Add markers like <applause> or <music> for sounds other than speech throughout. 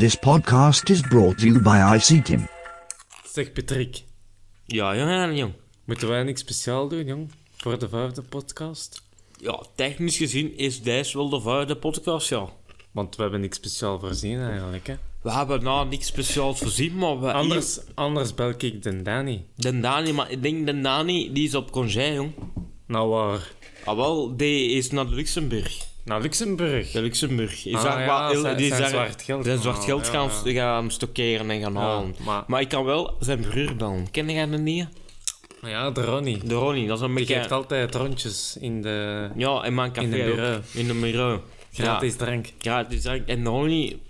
This podcast is brought to you by IC Tim. Zeg Patrick, Ja, jongen, jong. moeten wij niks speciaal doen, jong? Voor de vijfde podcast? Ja, technisch gezien is deze wel de vijfde podcast, ja. Want we hebben niks speciaal voorzien eigenlijk, hè? We hebben nou niks speciaals voorzien, maar we... Anders, anders bel ik de Danny. De Dani, maar ik denk de Dani, die is op congé, jong. Nou waar? Ah, wel, die is naar Luxemburg. Naar Luxemburg. De Luxemburg. Is Ah, daar ja, wel heel- zijn- die zijn daar- zwart geld zijn gaan zwart geld gaan, ja, gaan stockeren en gaan halen. maar- Maar ik kan wel zijn broer bellen. Ken jij dat niet? Ja, de Ronnie. De Ronnie, dat is een Die beetje... geeft altijd rondjes in de Ja, in mijn café In ook. bureau. In een bureau. gratis drank. Gratis drank. En de Ronnie...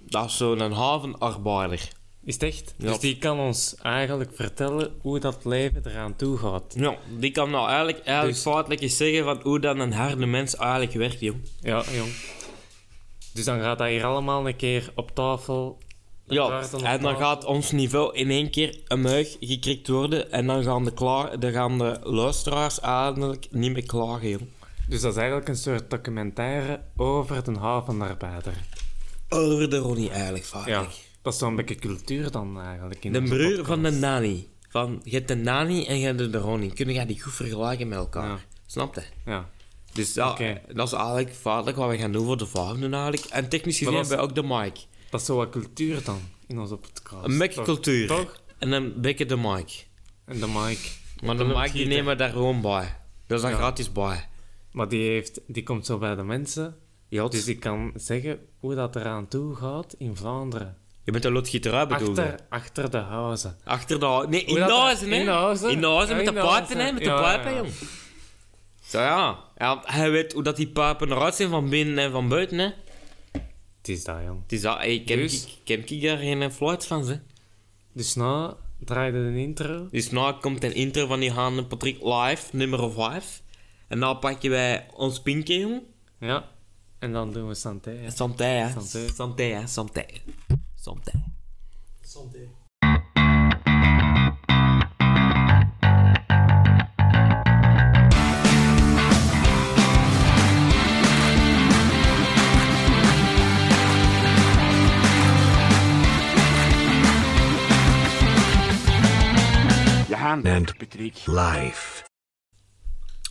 Dat is zo'n havenarbeider. Is het echt? Ja. Dus die kan ons eigenlijk vertellen hoe dat leven eraan toe gaat. Ja, die kan nou eigenlijk, eigenlijk Dus- eens zeggen van hoe dan een harde mens eigenlijk werkt, jong. Ja, jong. Dus dan gaat dat hier allemaal een keer op tafel. Ja, en dan tafel. gaat ons niveau in één keer omhoog gekrikt worden en dan gaan de, klaar, dan gaan de luisteraars eigenlijk niet meer klagen, jong. Dus dat is eigenlijk een soort documentaire over de havenarbeider. Over de Ronnie eigenlijk, Ja, feitelijk. Dat is zo'n beetje cultuur dan eigenlijk. In De broer podcast. van de Nani. Van, je hebt de Nani en je hebt de Ronnie. Kunnen jij die goed vergelijken met elkaar? Ja. Snap je? Ja. Dus ja, dat is eigenlijk feitelijk wat we gaan doen voor de volgende eigenlijk. En technisch gezien hebben we ook de mic. Dat is zo wat cultuur dan in onze podcast. Een beetje cultuur. Toch? En een beetje de mic. En de mic. Maar de mic die nemen we daar gewoon bij. Dat is Ja. gratis bij. Maar die, heeft, die komt zo bij de mensen. Ja, Dus die kan zeggen hoe dat eraan toe gaat in Vlaanderen. Je bent een lotgieterij bedoeld. hè? Achter, achter de huizen. Achter de... Nee, in de huizen, hè? in de huizen? In de huizen, Ja, met de pijpen, huizen. hè? Met de pijpen, jong. Zo ja. ja. Hij weet hoe dat die pijpen eruit zien van binnen en van buiten, hè? Het is dat, jong. Het is dat... Hey, ken, Dus? ik, ken ik daar geen fluit van, hè? Dus nou draaide een intro. Dus nu komt een intro van die Haan Patrick live, nummer 5. En dan pakken wij ons pinkje, jong. Ja. En dan doen we santé. hè. Santé, hè? Santé. Santé? Santé. Johan and Patrick live.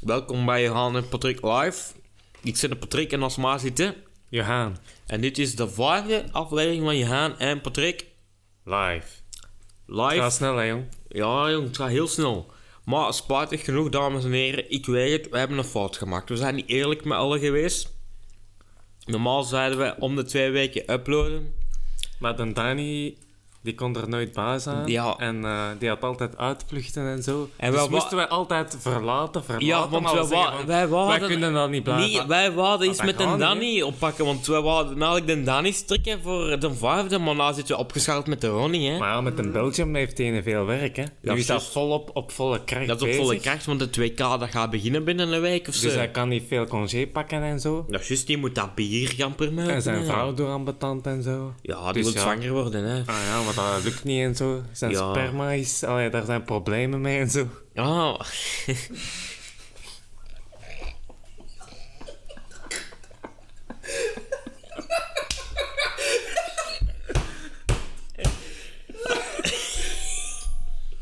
Welkom bij Haan en Patrick live. Ik zit de Patrick en mij zitten. Johan. En dit is de vijfde aflevering van Johan en Patrick Live. live. Ga snel, hè, jong. Ja, jong, het gaat heel snel. Maar spijtig genoeg, dames en heren, ik weet het, we hebben een fout gemaakt. We zijn niet eerlijk met allen geweest. Normaal zeiden we om de twee weken uploaden. Maar de Dani, die kon er nooit bij zijn. Ja. En eh, die had altijd uitvluchten en zo. En dus moesten wij altijd verlaten, verlaten. Ja, want wij, zeggen wij. Wij kunnen dat niet blijven. Nee, wij wouden iets dat met een Danny oppakken, want wij wouden eigenlijk de Danny strikken voor de vijfde, maar nu zitten we opgeschaald met de Ronnie, hè. Maar ja, met een Belgium heeft hij veel werk, hè. Nu is dat juist. volop op volle kracht dat is op volle bezig. kracht, want de 2K dat gaat beginnen binnen een week of zo. Dus hij kan niet veel congé pakken en zo. Dat is juist, die moet dat bier gaan permuten. En zijn vrouw door ambetant en zo. Ja, die Dus wil ja. zwanger worden, hè. Ah ja, maar dat lukt niet en zo. Zijn Ja. sperma is... Allee, daar zijn problemen mee en zo. Ah.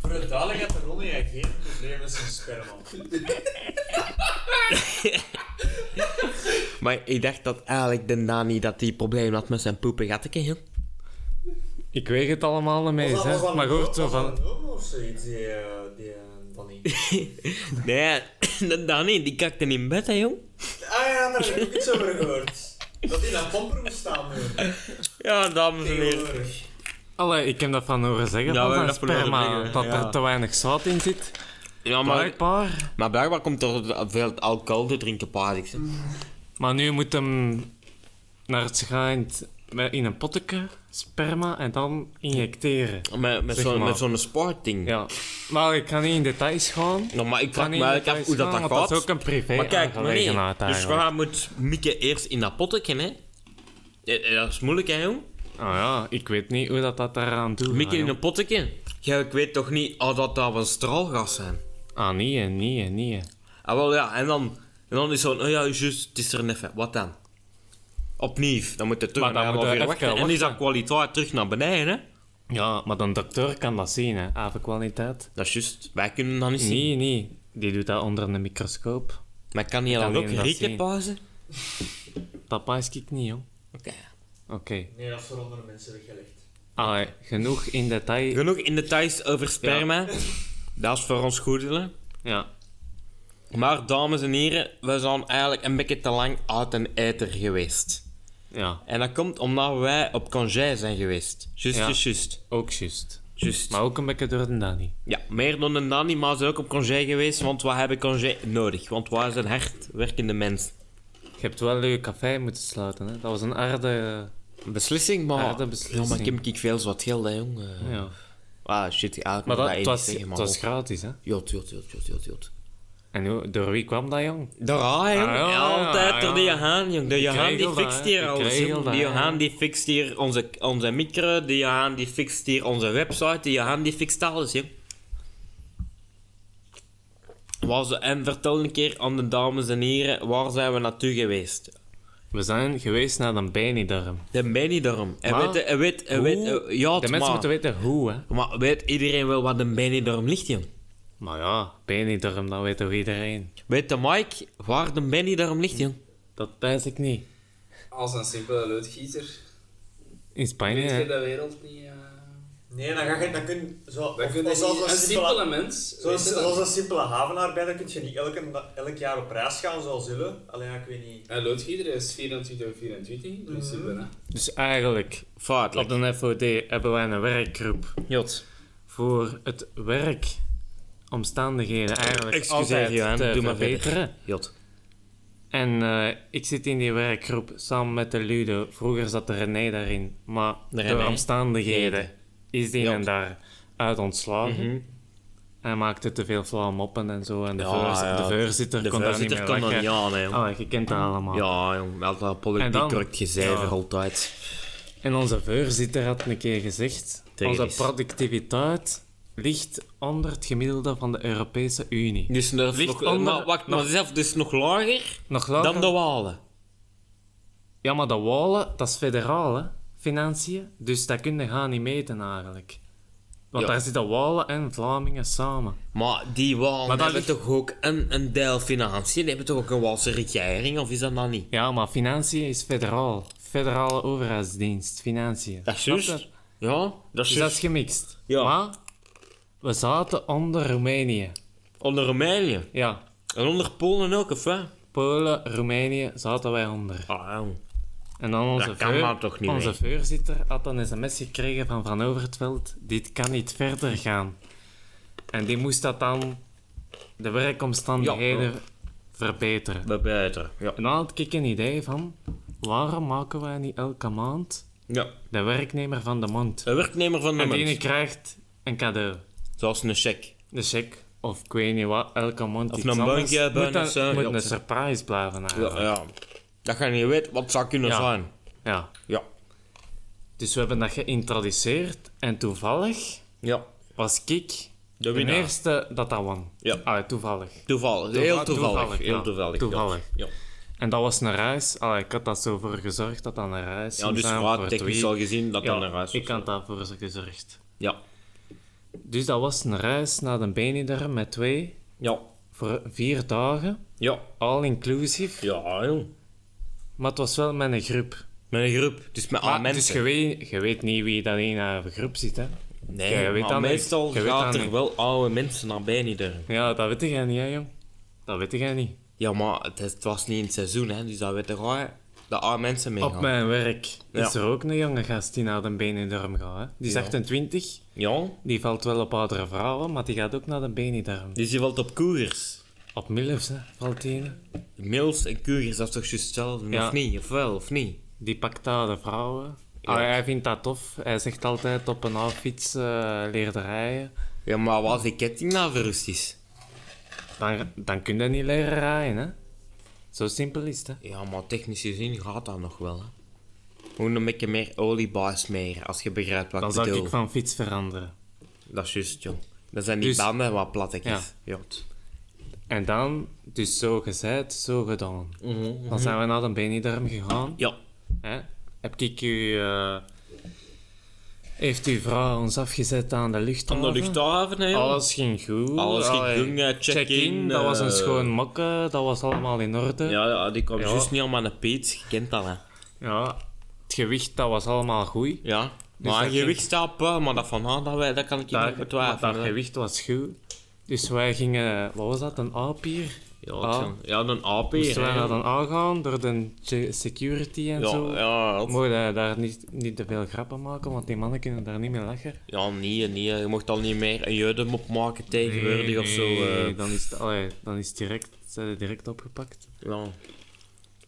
Voor het duidelijkheid, de Ronnie geen probleem met zijn sperma. Maar ik dacht dat eigenlijk de Nani dat die probleem had met zijn poepen gatteke, joh. Ik weet het allemaal niet mee, hè. Maar hoort zo van... of zoiets, die, eh, die eh, Danny. <laughs> Nee, <laughs> de Nani die kakte in bed, hè, jong. Ah ja, daar heb ik iets over gehoord. Dat hij naar pomper moest staan nu. Ja, dames en heren. Allee, ik heb dat van horen zeggen Ja, we van dat van horen sperma. zeggen, Dat ja. er te weinig zout in zit. Ja, maar, Blijkbaar. maar blijkbaar komt er veel alcohol te drinken, paardix. Maar nu moet hem naar het schijnt met- in een potje sperma en dan injecteren. Met, met zo'n met zo'n sportding. Ja. Maar ik kan niet in details gaan. Nou, maar ik vraag kan me af hoe dat, gaan, dat gaat. Dat is ook een privé maar kijk, maar nee. Dus waar moet Mieke eerst in dat potje, hè? Dat is moeilijk, hè, jong? Ah ja, ik weet niet hoe dat, dat daaraan Mieke gaat, in een potje. Ja, ik weet toch niet of dat dat van straalgas zijn. Ah, nee, nee, nee. Ah, wel ja, en dan, en dan is zo, oh ja, juist, het is er net even. Wat dan? Opnieuw, dan moet het terug Maar dan naar half. En is dat kwaliteit terug naar beneden, hè? Ja, maar de dokter kan dat zien, hè. Avenkwaliteit. Dat is juist. Wij kunnen dat niet zien. Nee, nee. Die doet dat onder een microscoop. Maar kan je Kan dan ook zien? pauzen? Dat paas ik niet, jong. Oké. Oké. Nee, dat is voor andere mensen weggelegd. Allee, genoeg in detail. Genoeg in details over sperma. Dat is voor ons goedelen. Ja. Maar dames en heren, we zijn eigenlijk een beetje te lang uit een eter geweest. Ja, En dat komt omdat wij op congé zijn geweest. Just, Ja. just, just. ook juist. Just. Maar ook een beetje door de Danny. Ja, meer dan een Danny, maar ze zijn ook op congé geweest, want we hebben congé nodig. Want wij zijn hardwerkende mensen. Je hebt wel je café moeten sluiten, hè. Dat was een aarde... Beslissing, maar... Harde beslissing. Ja, maar ik heb ik veel wat geld, hè, jong. Eh, Ja. Ah, shit, eigenlijk Maar dat, dat het, was, zeggen, het maar was bon. gratis, hè. Jot, jot, jot, jot, jot, jot. En hoe- door wie kwam dat, jong? Daar ah, jong. Ah, ja, Altijd door de ja. Johan, jong. De Johan die fixt hier alles, Die ja. Johan die fixt hier onze, onze micro. De Johan die fixt hier onze website. De Johan die fixt alles, jong. En vertel een keer aan de dames en heren, waar zijn we naartoe geweest? We zijn geweest naar de Benidorm. De Benidorm. En Maar- weet, en weet, en weet, ja, De mensen maar, moeten weten hoe, hè. maar weet iedereen wel wat een Benidorm ligt, jong? Maar ja, Benidorm, dat weet toch iedereen. Weet de Mike waar de Benidorm ligt, jong? Dat wijs ik niet. Als een simpele loodgieter. In Spanje, Weet je de wereld niet... eh Nee, dan ga je... Dan kun, zo, zoals niet- een simpele, mens... zoals, je een simpele havenaar bij, dan kun je niet elke, elk jaar op reis gaan zoals zullen. Alleen ik weet niet. Een loodgieter is 24 of 24 in principe. hè. Dus eigenlijk, Foutelijk. op de FOD hebben wij een werkgroep Jot. voor het werkomstandigheden eigenlijk Excuseer, altijd Johan. te Doe maar verbeteren. Jot. En eh, ik zit in die werkgroep samen met de Ludo. Vroeger zat de René daarin, maar De door René? omstandigheden is die en daar uit ontslagen. Mhm. Hij maakte te veel flauwe moppen en zo. En de, Ja, voorz- ja. de voorzitter De kon daar niet meer lachen. aan, hè, jong. Ah, je kent dat allemaal. Ja, jong. Altijd politiek En dan- correct gezever, Ja. altijd. En onze voorzitter had een keer gezegd: Tegen onze is. productiviteit ligt onder het gemiddelde van de Europese Unie. Dus nog, Ligt nog, onder- maar wacht, nog- maar zelf dus nog lager Nog lager? dan de Walen. Ja, maar de Walen, dat is federaal, hè? Financiën. Dus dat kun je gaan niet meten eigenlijk. Want Ja. daar zitten Walen en Vlamingen samen. Maar die Walen Maar hebben ligt- toch ook een, een deel financiën? Die hebben toch ook een Walse regering, of is dat dan niet? Ja, maar financiën is federaal. Federale overheidsdienst, financiën. Dat is juist. Ja, dat is Dus dat is gemixt. Ja. Maar we zaten onder Roemenië. Onder Roemenië. Ja, En onder Polen ook, of wat? Polen, Roemenië zaten wij onder. Ah. En dan onze, Dat kan nou toch niet onze voorzitter had een sms gekregen van Van Overtveld. Dit kan niet verder gaan. En die moest dat dan de werkomstandigheden Ja, verbeteren. Dat beter. Ja. En dan had ik een idee van, waarom maken wij niet elke maand ja. de werknemer van de maand? De werknemer van de En die krijgt een cadeau. Zoals een cheque. De cheque, of ik weet niet wat, elke maand Of iets een anders. bankje, Moet, een, moet ja. een surprise blijven eigenlijk. Ja, ja. Dat ga je niet weten wat zou kunnen Ja. zijn. ja. Ja. Dus we hebben dat geïntroduceerd en toevallig Ja. was ik De de winnaar. eerste dat dat won. Ja. Ah, toevallig. Toevallig. Toeval- Heel toevallig. toevallig, Heel ja. toevallig. Toevallig. Ja. En dat was een reis. Allee, ik had dat zo voor gezorgd dat dat een reis Ja, zou dus zijn voor technisch twee. al gezien dat Ja, dan een reis ik was. had daarvoor gezorgd. Ja. Dus dat was een reis naar de Benidorm met twee Ja. voor vier dagen. Ja. All inclusive. Ja, jong. Maar het was wel met een groep. Met een groep. Dus met Maar, mensen. dus je weet, je weet niet wie dat in een groep zit, hè? Nee, je weet maar meestal Je gaat er niet. wel oude mensen naar Benidorm. Ja, dat weet jij niet, hè, jong? Dat weet jij niet. Ja, maar het, was niet in het seizoen, hè, dus dat weet wel dat oude mensen meegaan. Op mijn werk is er ook een jonge gast die naar de Benidorm gaat. Hè? Die is Ja. 28, Ja, die valt wel op oudere vrouwen, maar die gaat ook naar de Benidorm. dus je valt op koers. Op Milfs, hè, valt die. hè. Mills en koers, dat is toch juist hetzelfde, Ja. of niet? Of wel, of niet? Die pakt oude vrouwen. Ja. Ah, hij vindt dat tof. Hij zegt altijd op een oude fiets eh leerde rijden. Ja, maar wat als die ketting nou verrust is? Dan, dan kun je niet leren rijden, hè. Zo simpel is het. Ja, maar technisch gezien gaat dat nog wel, hè. Gewoon een beetje meer olie smeren, als je begrijpt wat Dan ik zou bedoel. ik van fiets veranderen. Dat is juist, joh. Dat zijn die Dus- banden wat plattekjes. Ja. Ja. En dan, dus zo gezegd, zo gedaan. Mhm, Dan zijn we naar de Benidorm gegaan. Ja. Hè? Heb ik u... heeft uw vrouw ons afgezet aan de Aan luchthaven? de luchthaven, hè? Alles ging goed. Alles ging goed, eh, check-in, Dat was een eh, schoon mokke. Dat was allemaal in orde. Ja, ja, die kwam Ja. juist niet allemaal een peet. Je kent dat, hè? Ja, Het gewicht, dat was allemaal goed. Ja. Dus maar gewicht staat op, maar dat van ah, dat, wij, dat kan ik niet betwijfelen. dat gewicht was goed. Dus wij gingen... Wat was dat? Een apier? Ja, Ah. zijn- ja, een AP. Moesten wij dan aangaan door de se- security en Ja, zo. ja, dat- Mogen wij daar niet, niet te veel grappen maken, want die mannen kunnen daar niet mee lachen. ja, nee, nee. Je mocht al niet meer een judem opmaken tegenwoordig of zo. eh. Nee, dan is het, allee, dan is het direct, zijn direct opgepakt. ja.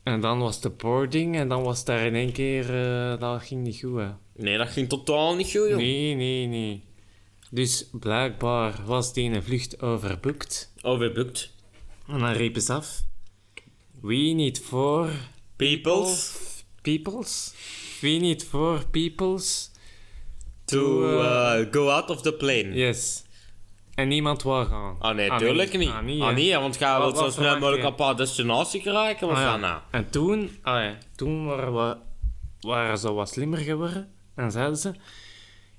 En dan was de boarding en dan was daar in één keer... eh, dat ging niet goed, hè. Nee, dat ging totaal niet goed, joh. Nee, nee, nee. Dus blijkbaar was die een vlucht overboekt. Overboekt. En dan riepen ze af... We need for Peoples peoples. We need for peoples. to uh, uh, go out of the plane. Yes. En niemand wou gaan. Ah nee, Ah, tuurlijk niet. Ah, niet, Ah nee, want ga Wat- wel zo snel mogelijk op een destinatie geraken. Wat Ah, ja. nou? En toen, ah ja, toen waren, we, waren ze wat slimmer geworden. En zeiden ze...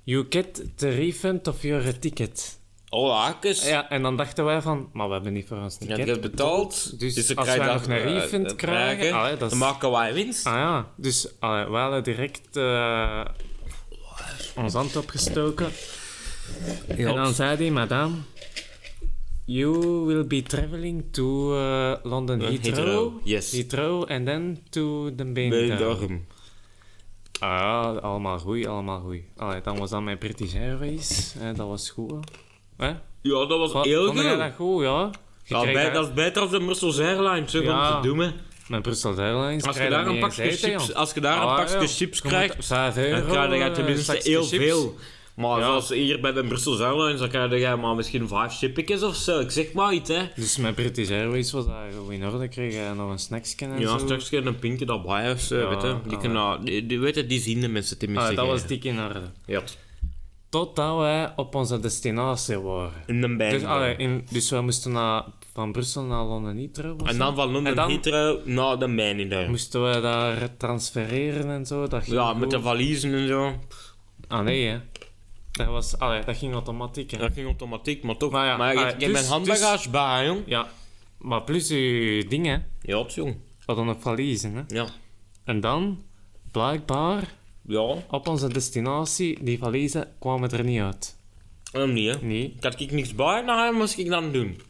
You get the refund of your ticket. Oh. Ja, en dan dachten wij van... Maar we hebben niet voor ons Je ticket hebt betaald. Dus, dan als wij nog een eh, refund eh, krijgen... ah, ja, dat is- dan maken wij winst. Ah ja, dus allee, wij hadden direct eh, ons hand opgestoken. En dan zei hij, madame, you will be traveling to London Uh, Heathrow. Heathrow, yes. Heathrow and then to the. Dorm. Ah ja, allemaal goed, allemaal goed. Allee, dan was dat mijn British Airways. Hè, dat was goed. Hè? Ja, dat was heel goed. dat goed, ja? Je bij- dat is beter als de Brussels Airlines, zo Ja. om te doen. hè. Met Brussels Airlines Als je daar een niet pakje eten, chips, joh. als je daar een Ah, pakje chips krijgt, moet 5 dan krijg je tenminste heel chips. veel. Maar Ja. zoals hier bij de Brussels Airlines, dan krijg je maar misschien vijf chipjes of zo. Ik zeg maar iets, hè. Dus met British Airways was dat goed in orde. Kreeg je nog een snacksje en Ja, zo. straks geen een pinkje daarbij of zo, Ja, weet je. Die, ah. kunnen, die, die, weet je, die zien de mensen tenminste. Ah, dat was dik in orde. Ja. Totdat wij op onze destinatie waren. In de bij. Dus, allee, in, dus wij moesten naar, van Brussel naar Londen Heathrow. En dan van Londen En dan Heathrow naar de mijne daar. moesten wij daar transfereren en zo. Dat ging Ja, met de valiezen en zo. Ah nee, hè. Dat, was, allee, dat ging automatiek, hè. Dat ging automatiek, maar toch. Maar ja, maar je ah, hebt dus- mijn handbagage bij, jong. Ja. Maar plus uw dingen, Ja, jong. hadden nog valiezen, hè. Ja. En dan, blijkbaar, Ja, op onze destinatie, die valiezen kwamen er niet uit. hem niet, hè. Nee. Ik had ik niks bij, nou, moest ik dan doen.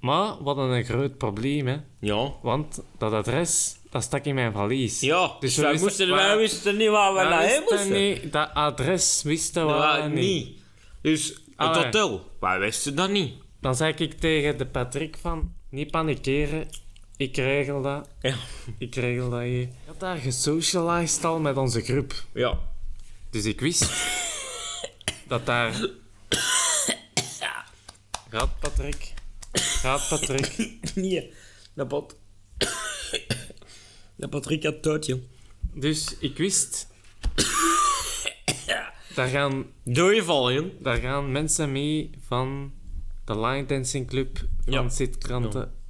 Maar hadden een groot probleem, hè. Ja. Want dat adres, dat stak in mijn valies. Ja, Dus dus wij, wisten- moesten, wij- wisten niet waar we naar heen moesten. niet, dat adres wisten we Ja, niet. niet. Dus het hotel, wij wisten dat niet. Dan zei ik tegen de Patrick van, niet panikeren, ik regel dat. Ja. Ik regel dat hier. Ik had daar gesocialized al met onze groep. Ja. Dus ik wist dat daar... Gaat Patrick. Gaat Patrick. Nee, dat bot. Dat Patrick had dood, joh. Dus ik wist... Daar gaan, je joh. daar gaan mensen mee van de Line Dancing Club van Ja. Sint-Kranten. Ja,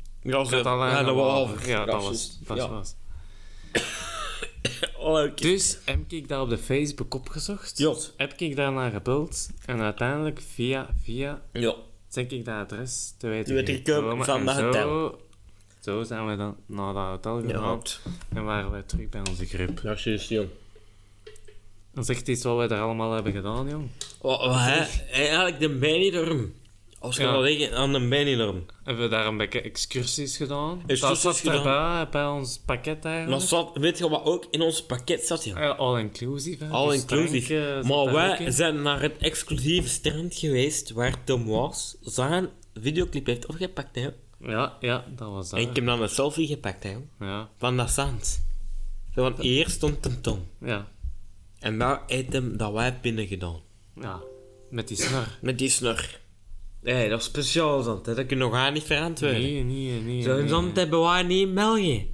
ja, dat al was. Ja, dat was. Dat ja. was. <coughs> Oh. Dus heb ik dat op de Facebook opgezocht. Ja. Heb ik daarna gebeld. En uiteindelijk via, via, Ja. ik dat adres te weten Te weten gekomen van dat zo- hotel. Zo zijn we dan naar dat hotel gegaan. en waren we terug bij onze groep. Ja, juist, jong. Dan zegt iets wat wij daar allemaal hebben gedaan, jong. Hè? Eigenlijk de Benidorm. Als je Ja. zeggen, aan de. Hebben we daar een beetje excursies gedaan. dat Excursies zat gedaan. erbij, bij ons pakket Maar eigenlijk. zat, weet je wat ook in ons pakket zat? Ja, all inclusive. hè. All Dus inclusive. maar wij zijn naar het exclusieve strand geweest waar Tom was zijn videoclip heeft opgepakt, hè. Ja, ja, dat was dat. En ik heb dan een selfie gepakt, hè. Ja, Van dat zand. Want hier stond Tom. ja, En daar heeft hem dat wij binnen gedaan. ja. Met die snor. Met die snor. Hé, dat is speciaal zand, hè. Dat kun je nog aan niet verantwoorden. Nee, nee, nee. Zo'n nee. zand hebben wij niet in België.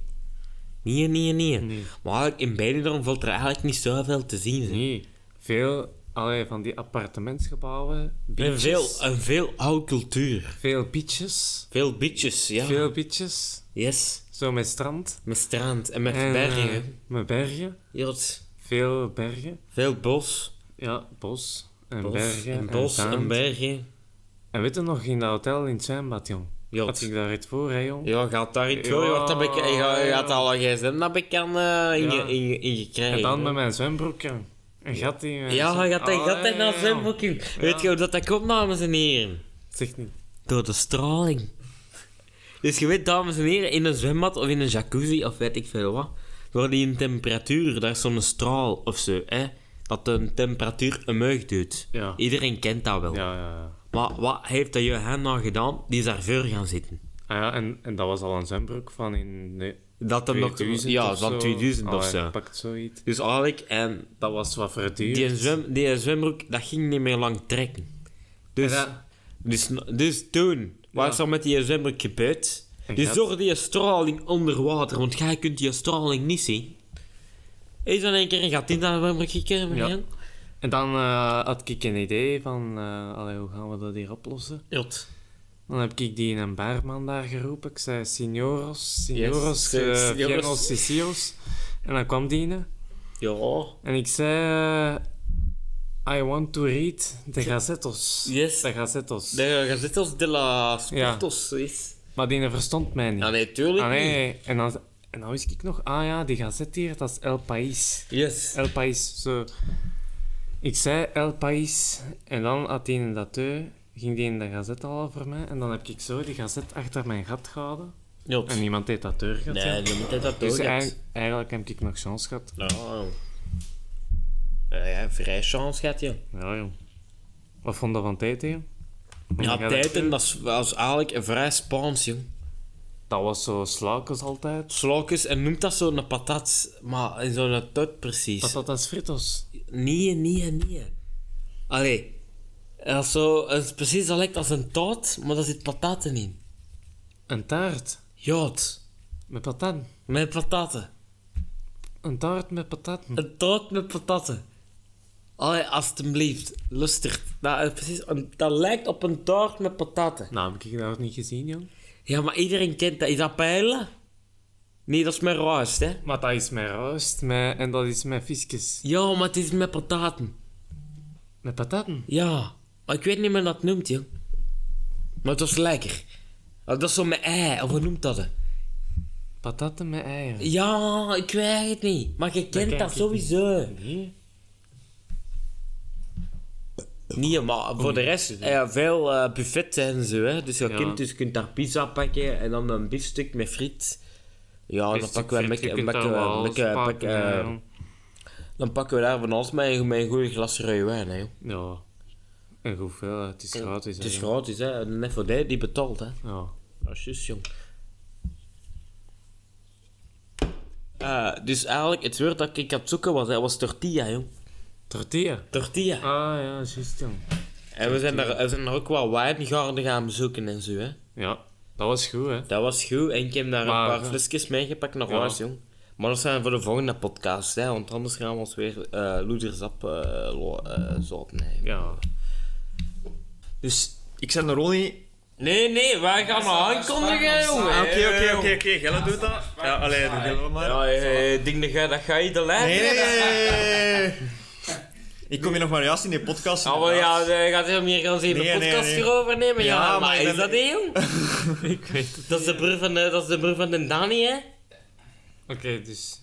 Nee, nee, nee. Nee. Maar in Benidorm valt er eigenlijk niet zoveel te zien. hè. Nee, veel allee, van die appartementsgebouwen. En veel, en veel oude cultuur. veel beaches. Veel beaches, ja. Veel beaches. Yes. Zo met strand. Met strand en met En, eh, bergen. met bergen. Veel bergen. Veel bos. Ja, bos. En bos bergen. en bos en, bergen. En weet je nog, in dat hotel in het zwembad, jong. Jot. Had ik daar iets voor, hè, jong? Ja, gaat daar iets Ja, voor? Wat heb ik, je gaat, ja. al een gsm dat ik kan eh, in, Ja. je, in, je- in je krijgen. En dan met mijn zwembroek, jong. Een gat in mijn Ja, dat Ah, gat in ja, dat ja. zwembroekje. Weet je hoe dat, dat komt, dames en heren? Zeg niet. Door de straling. Dus je weet, dames en heren, in een zwembad of in een jacuzzi of weet ik veel wat, door die een temperatuur, daar is zo'n straal of zo, hè, dat een temperatuur omhoog doet. Ja. Iedereen kent dat wel. Ja, ja, ja. Maar wat heeft dat Johan nou gedaan? Die is daar voor gaan zitten. Ah ja, en, en dat was al een zwembroek van in Dat hem nog... 2000 Ja, van zo. 2000 of zo. pakt zoiets. Dus eigenlijk, en Dat was wat verduurd. die, zwem, die zwembroek, dat ging niet meer lang trekken. Dus, Ja. dus, dus toen, wat Ja. is er met die zwembroek gebeurd? Dus gat. door die straling onder water, want jij kunt die straling niet zien. Is dan een keer een gat in dat zwembroek gekomen, Ja. En dan eh, had ik een idee van, eh, allee, hoe gaan we dat hier oplossen? Jot. Dan heb ik die in een barman daar geroepen. Ik zei, signoros, signoros, Yes, eh, signoros. sisios. En dan kwam die. hè. Ja. En ik zei, eh, I want to read de gazettos. Yes. De gazettos. De Gazetos de la Sportos is. Maar die verstond mij niet. Ja, nee, tuurlijk Ah, niet. nee. En dan, en dan wist ik nog, ah ja, die gazet hier, dat is El País. Yes. El País, zo. Ik zei El País en dan had hij in dat deur, ging die in de gazet al voor mij en dan heb ik zo die gazet achter mijn gat gehouden Jot. en niemand heeft dat deur gehad. Nee, je moet dat dus ook eigenlijk, eigenlijk heb ik nog chance gehad. Nou. Ja, ja, vrij chance gaat je. Ja, joh. Wat vond je van tijd, joh? Ja, Titan, dat is eigenlijk een vrij Spaans, jong. Dat was zo slakens altijd. Slokjes, en noemt dat zo'n patat, maar in zo'n tot precies. Patatas fritos. Nee, nee, nee. Allee, dat is zo, het is precies dat lijkt als een taart, maar daar zit pataten in. Een taart Jood, met patat. met pataten. Een taart met patat. Een taart met pataten. Allee, alstublieft, lustig. Dat, precies, een- dat lijkt op een taart met pataten. Nou, heb ik dat niet gezien, jong. Ja, maar iedereen kent dat. Is dat pijlen? Nee, dat is met ruist, hè? Maar dat is met roast met, en dat is met visjes. Ja, maar het is met pataten. Met pataten. Ja, maar ik weet niet meer hoe dat noemt, joh. Maar het was lekker. Dat is zo met ei, of hoe noemt dat? Pataten met eieren. Ja, ik weet het niet. Maar je kent ken dat sowieso. Nee. Nee, maar voor de rest, eh, veel eh buffets en zo, hè. Dus je, Ja. kunt, dus je kunt daar pizza pakken en dan een biefstuk met friet. Ja, dan pakken we een beetje- jong. Dan pakken we daar van alles met, met een goede glas rode wijn, hè. Ja. En hoeveel? Het is gratis. Het is gratis, hè. Net voor die, die betaalt, hè. Ja. Dat is juist, jong. Eh, dus eigenlijk, het woord dat ik had zoeken was, was tortilla, jong. Tortilla. Tortilla. Ah ja, juist, jong. En we zijn, daar, we zijn daar ook wel wijngaarden gaan bezoeken en zo, hè. Ja, dat was goed, hè. Dat was goed. En ik heb daar Maar, een paar ja. flesjes meegepakt naar Ja. huis, jong. Maar dat zijn voor de volgende podcast, hè. Want anders gaan we ons weer eh loedersap eh lo- eh, zouten, hè. Ja. Dus ik ben de Ronnie. Nee, nee, wij gaan nog aankondigen, jongen. Ah, Oké, oké, oké, oké. Gelle doet dat. Ja, allee, doe Gelle maar. Ja, eh, denk dat jij dat ga je de lijn nee, nee, nee. <laughs> <laughs> Ik kom hier nog maar juist in die podcast. Wel, ja, je gaat heel meer gaan zien de Nee, podcast nee. hierover nemen. Ja, Ja, maar, is ben- dat jong? <laughs> Ik weet het. Dat is de broer van de, dat is de, broer van de Dani, hè? Oké, dus...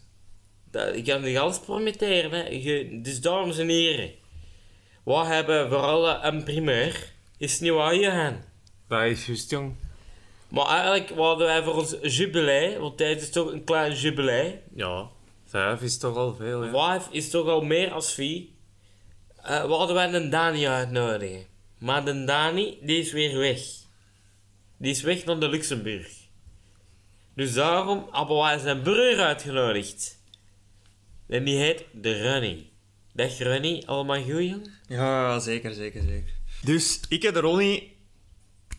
Dat, ik kan die alles promonteren, hè. Je- dus dames en heren. We hebben vooral een primeur. Is het niet waar, Johan? Dat is juist, jong. Maar eigenlijk hadden wij voor ons jubilee, want tijd is toch een klein jubilee. Ja. Vijf is toch al veel, hè. Vijf is toch al meer als vier. Eh we hadden wij een Dani uitnodigen. Maar de Dani, die is weer weg. Die is weg naar de Luxemburg. Dus daarom hebben wij zijn broer uitgenodigd. En die heet de Runny. Dag Runny, allemaal goed jong? Ja, zeker, zeker, zeker. Dus ik heb de Ronnie,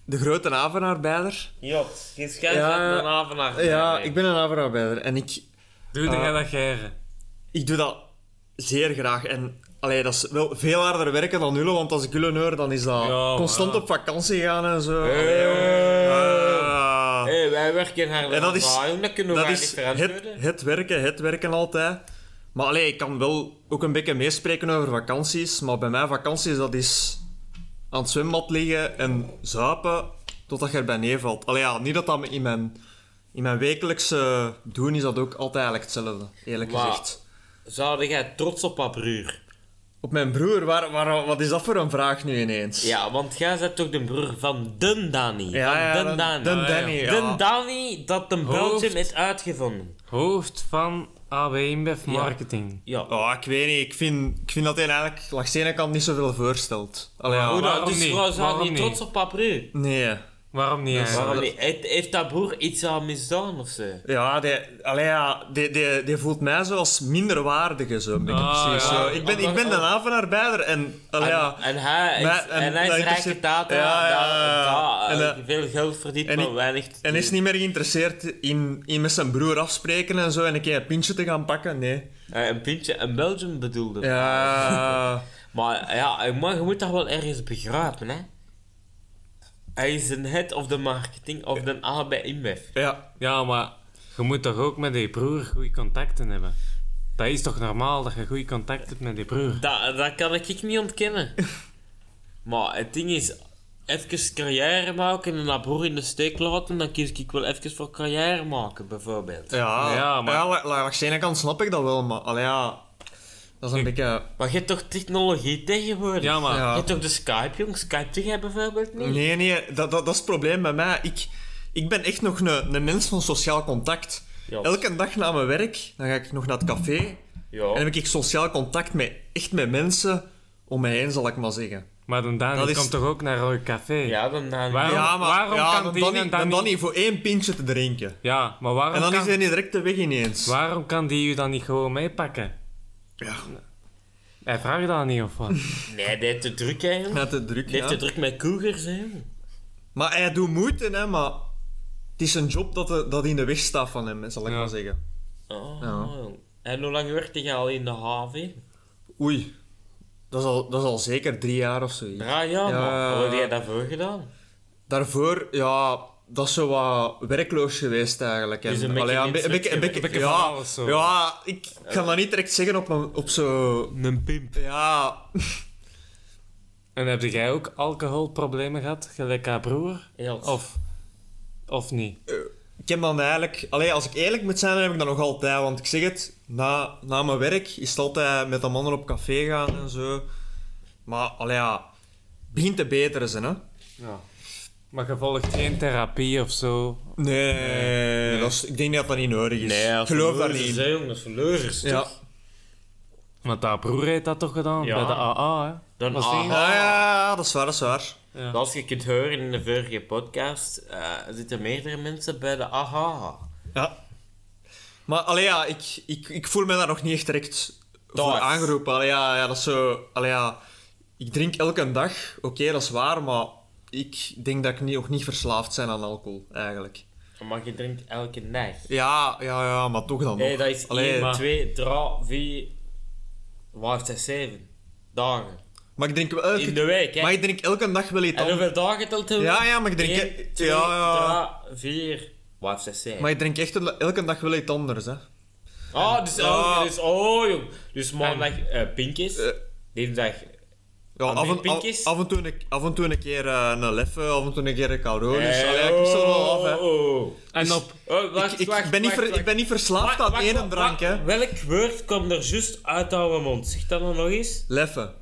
de grote havenarbeider. Jot, schijnt Ja, met een avenaar. Ja, ik ben een havenarbeider en ik, Doe jij dat geren? ik doe dat zeer graag. En allee, dat is wel veel harder werken dan Ulle, want als ik Ulle hoor, dan is dat Ja, constant maar- op vakantie gaan en zo. Hey. Allee. Ah. Hey, wij werken haar En dat is, dat kunnen dat is het, werken, het werken altijd. Maar allee, ik kan wel ook een beetje meespreken over vakanties. Maar bij mij vakanties, dat is aan het zwembad liggen en zuipen totdat je erbij neervalt. Allee, ja, niet dat dat in mijn, in mijn wekelijkse doen is dat ook altijd eigenlijk hetzelfde, eerlijk Maar- gezegd. Zou jij trots op haar broer? Op mijn broer, waar, waar, wat is dat voor een vraag nu ineens? Ja, want jij bent toch de broer van Den Danny? Ja, van ja, Den dan- Danny. dan Danny, ja. Den Danny dat de Belgium is uitgevonden. Hoofd van AB InBev. Marketing. Ja. Oh, ik weet niet. Ik vind, ik vind dat hij eigenlijk langs de ene kant niet zoveel voorstelt. Allee, ja. Hoe dan? waarom Dus niet? Waarom niet trots op broer? Nee. Waarom niet? Waarom niet? Heeft, heeft dat broer iets aan misdaan of zo? Ja, die, allee, ja die, die, die voelt mij zo als minderwaardige, zo. beetje Ah, precies, ja. zo. Ik ben, ik ben een havenarbeider en... Allee, ja. En, en hij, en, en hij is rijke tata, Ja, ja, ja. eh, eh, veel geld verdient, en maar ik- weinig te En is niet meer geïnteresseerd in, in met zijn broer afspreken en zo en een keer een pintje te gaan pakken, nee. Eh, een pintje, een Belgium bedoelde. Ja... <laughs> Maar ja, maar je moet dat wel ergens begrijpen, hè. Hij is een head of the marketing of de A bij InBev. ja. Ja, maar je moet toch ook met die broer goede contacten hebben? Dat is toch normaal dat je goede contact hebt met die broer? Dat, dat kan ik niet ontkennen. <laughs> maar het ding is, even carrière maken en dat broer in de steek laten, dan kies ik wel even voor carrière maken, bijvoorbeeld. Ja, Ja, maar- ja, la- la- langs de ene kant snap ik dat wel, maar allee, ja... Dat is een beetje... Maar je hebt toch technologie tegenwoordig? Ja, maar... Ja. Je hebt toch de Skype, jong? Skype jij bijvoorbeeld niet? Nee, nee, dat, dat, dat is het probleem bij mij. Ik, ik ben echt nog een, een mens van sociaal contact. Ja. Elke dag na mijn werk, dan ga ik nog naar het café. Ja. En dan heb ik sociaal contact met, echt met mensen om mij heen, zal ik maar zeggen. Maar dan Dani is- komt toch ook naar een café? Ja, dan... dan Waarom- ja, maar waarom ja, kan dan, die dan, niet, dan dan, dan niet- niet voor één pintje te drinken. Ja, maar waarom, En dan kan, is hij niet direct de weg ineens. waarom kan die u dan niet gewoon meepakken? Ja, <laughs> Hij vraagt dat niet of wat? Nee, die heeft te druk, met de druk, Die heeft ja. te druk met koegers, hè, jong. Maar hij doet moeite, hè, maar... Het is een job dat, de- dat in de weg staat van hem, zal ik Ja. maar zeggen. Oh, Ja. En hoe lang werkte je al in de haven? Oei. Dat is, al, dat is al zeker drie jaar of zoiets. Ja, ja, Ja. maar wat heb jij daarvoor gedaan? Daarvoor, ja, dat is zo wat werkloos geweest eigenlijk. En, Dus een beetje allee, ja, een, beetje- een zwet beetje- gewerkt. Een beetje van ja, alles zo. ja, ik kan dat niet direct zeggen op, een, op zo... Een pimp. Ja, <laughs> En heb jij ook alcoholproblemen gehad, gelijk haar broer? Ja, Of, of niet? ik heb dan eigenlijk... Allee, als ik eerlijk moet zijn, dan heb ik dat nog altijd. Want ik zeg het, na, na mijn werk is het altijd met de mannen op café gaan en zo. Maar, allee, ja, begint te beteren zijn, hè. Ja. Maar je volgt geen therapie of zo? Nee, Dat is, ik denk niet dat dat niet nodig is. Nee, ik geloof daar niet in. Hè, jong, dat is verleuzers, Ja. toch? Want haar broer heeft dat toch gedaan? Ja. Bij de AA, hè? Dan Was die- AA. Ja, ja, dat is waar, dat is waar. Ja. Als je kunt horen in de vorige podcast, eh, zitten meerdere mensen bij de AHA. Ja. Maar allee, ja, ik, ik, ik voel me daar nog niet echt direct voor aangeroepen. Allee, ja, ja, dat is zo... Allee, ja, ik drink elke dag, oké, dat is waar, maar ik denk dat ik niet, nog niet verslaafd ben aan alcohol, eigenlijk. Maar je drinkt elke dag. Ja, ja, ja, maar toch dan Nee, nog. dat is Allee, 1, maar, 2, 3, 4, 5, 6, 7 dagen. maar ik drink wel elke... In de week, hè? Maar ik drink elke dag wel iets En hoeveel dagen telt het? Ja, ja, maar ik drink... 1, 2, ja, ja. 3, 4, 5, 6, 7. Maar ik drink echt elke dag wel iets anders, hè. Ah, dus, Ja. oh, dus, oh, jong. Dus maandag eh pinkjes, Eh. dinsdag Ja, Wat af en, af, af en toe een, af en toe een keer eh, een leffe, af en toe een keer een Allee, ik wissel er wel af, hè. oh, oh. En op... Oh, wacht, ik, ik, ben wacht, ver- ik ben niet verslaafd aan één drank, hè. Welk woord kwam er juist uit jouw mond? Zeg dat dan nog eens. Leffe.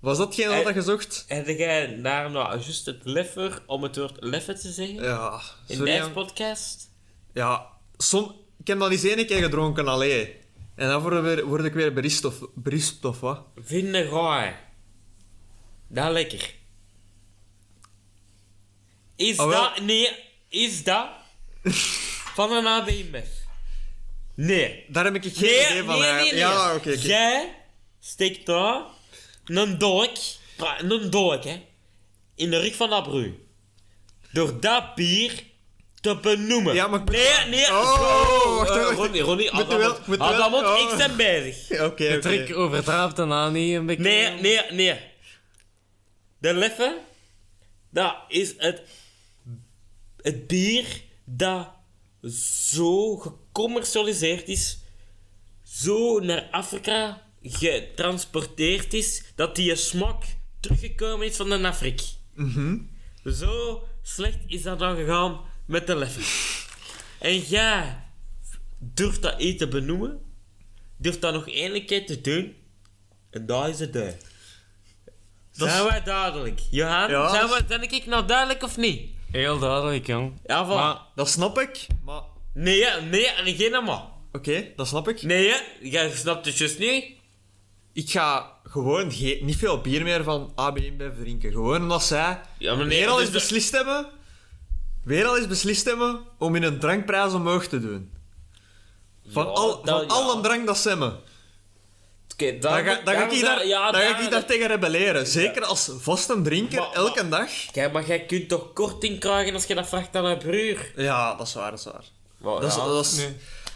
Was dat hetgeen Eh, dat je zocht? Heb jij daar nou juist het leffer om het woord leffe te zeggen? Ja, In deze podcast? Ja, som, ik heb dat eens één keer gedronken, allee. En dan word, ik weer- word ik weer of, berispt of wat. Vinden gaai. Dat lekker. Is Ah, dat... Nee, is dat... van een ABMF? Nee. Daar heb ik geen Nee, idee nee, van. nee, hè. nee. Ja, oké, oké. Jij steekt daar een dolk, een dolk, hè, in de rug van dat broer. Door dat bier te benoemen. Ja, maar Nee, nee. Oh, wacht, Eh, wacht. Ronnie, Ronnie, oh. ik ben bezig. <laughs> Oké, oké. De trick overtraapt daarna niet een beetje. Nee, nee, nee. De leffe, dat is het, het bier dat zo gecommercialiseerd is, zo naar Afrika getransporteerd is, dat die smak teruggekomen is van de Afrik. Zo slecht is dat dan gegaan met de leffen. En jij durft dat iets te benoemen, durft dat nog één keer te doen, en daar is het uit. Zijn wij duidelijk? Johan, Ja. zijn, we, ben ik nou duidelijk of niet? Heel duidelijk, jong. Ja, van... Maar- Dat snap ik, maar... Nee, hè, nee, en geen maar. Oké, dat snap ik. Nee, hè? Jij snapt het juist niet. Ik ga gewoon ge- niet veel bier meer van AB1 blijven drinken. Gewoon omdat zij Ja, maar nee, weer al dus eens de- beslist hebben... Weer al eens beslist hebben om in een drankprijs omhoog te doen. Van, Ja, al, dat- van alle ja. drank dat ze hebben. Oké, Dan ga, dan ga ik hier daar, ja, dan ga ik hier daar tegen rebelleren. Zeker als vaste drinker, Maar- elke maar- dag. Kijk, maar jij kunt toch korting krijgen als je dat vraagt aan een broer? Ja, dat is waar, dat is waar. Wow, Dat is, ja. dat is,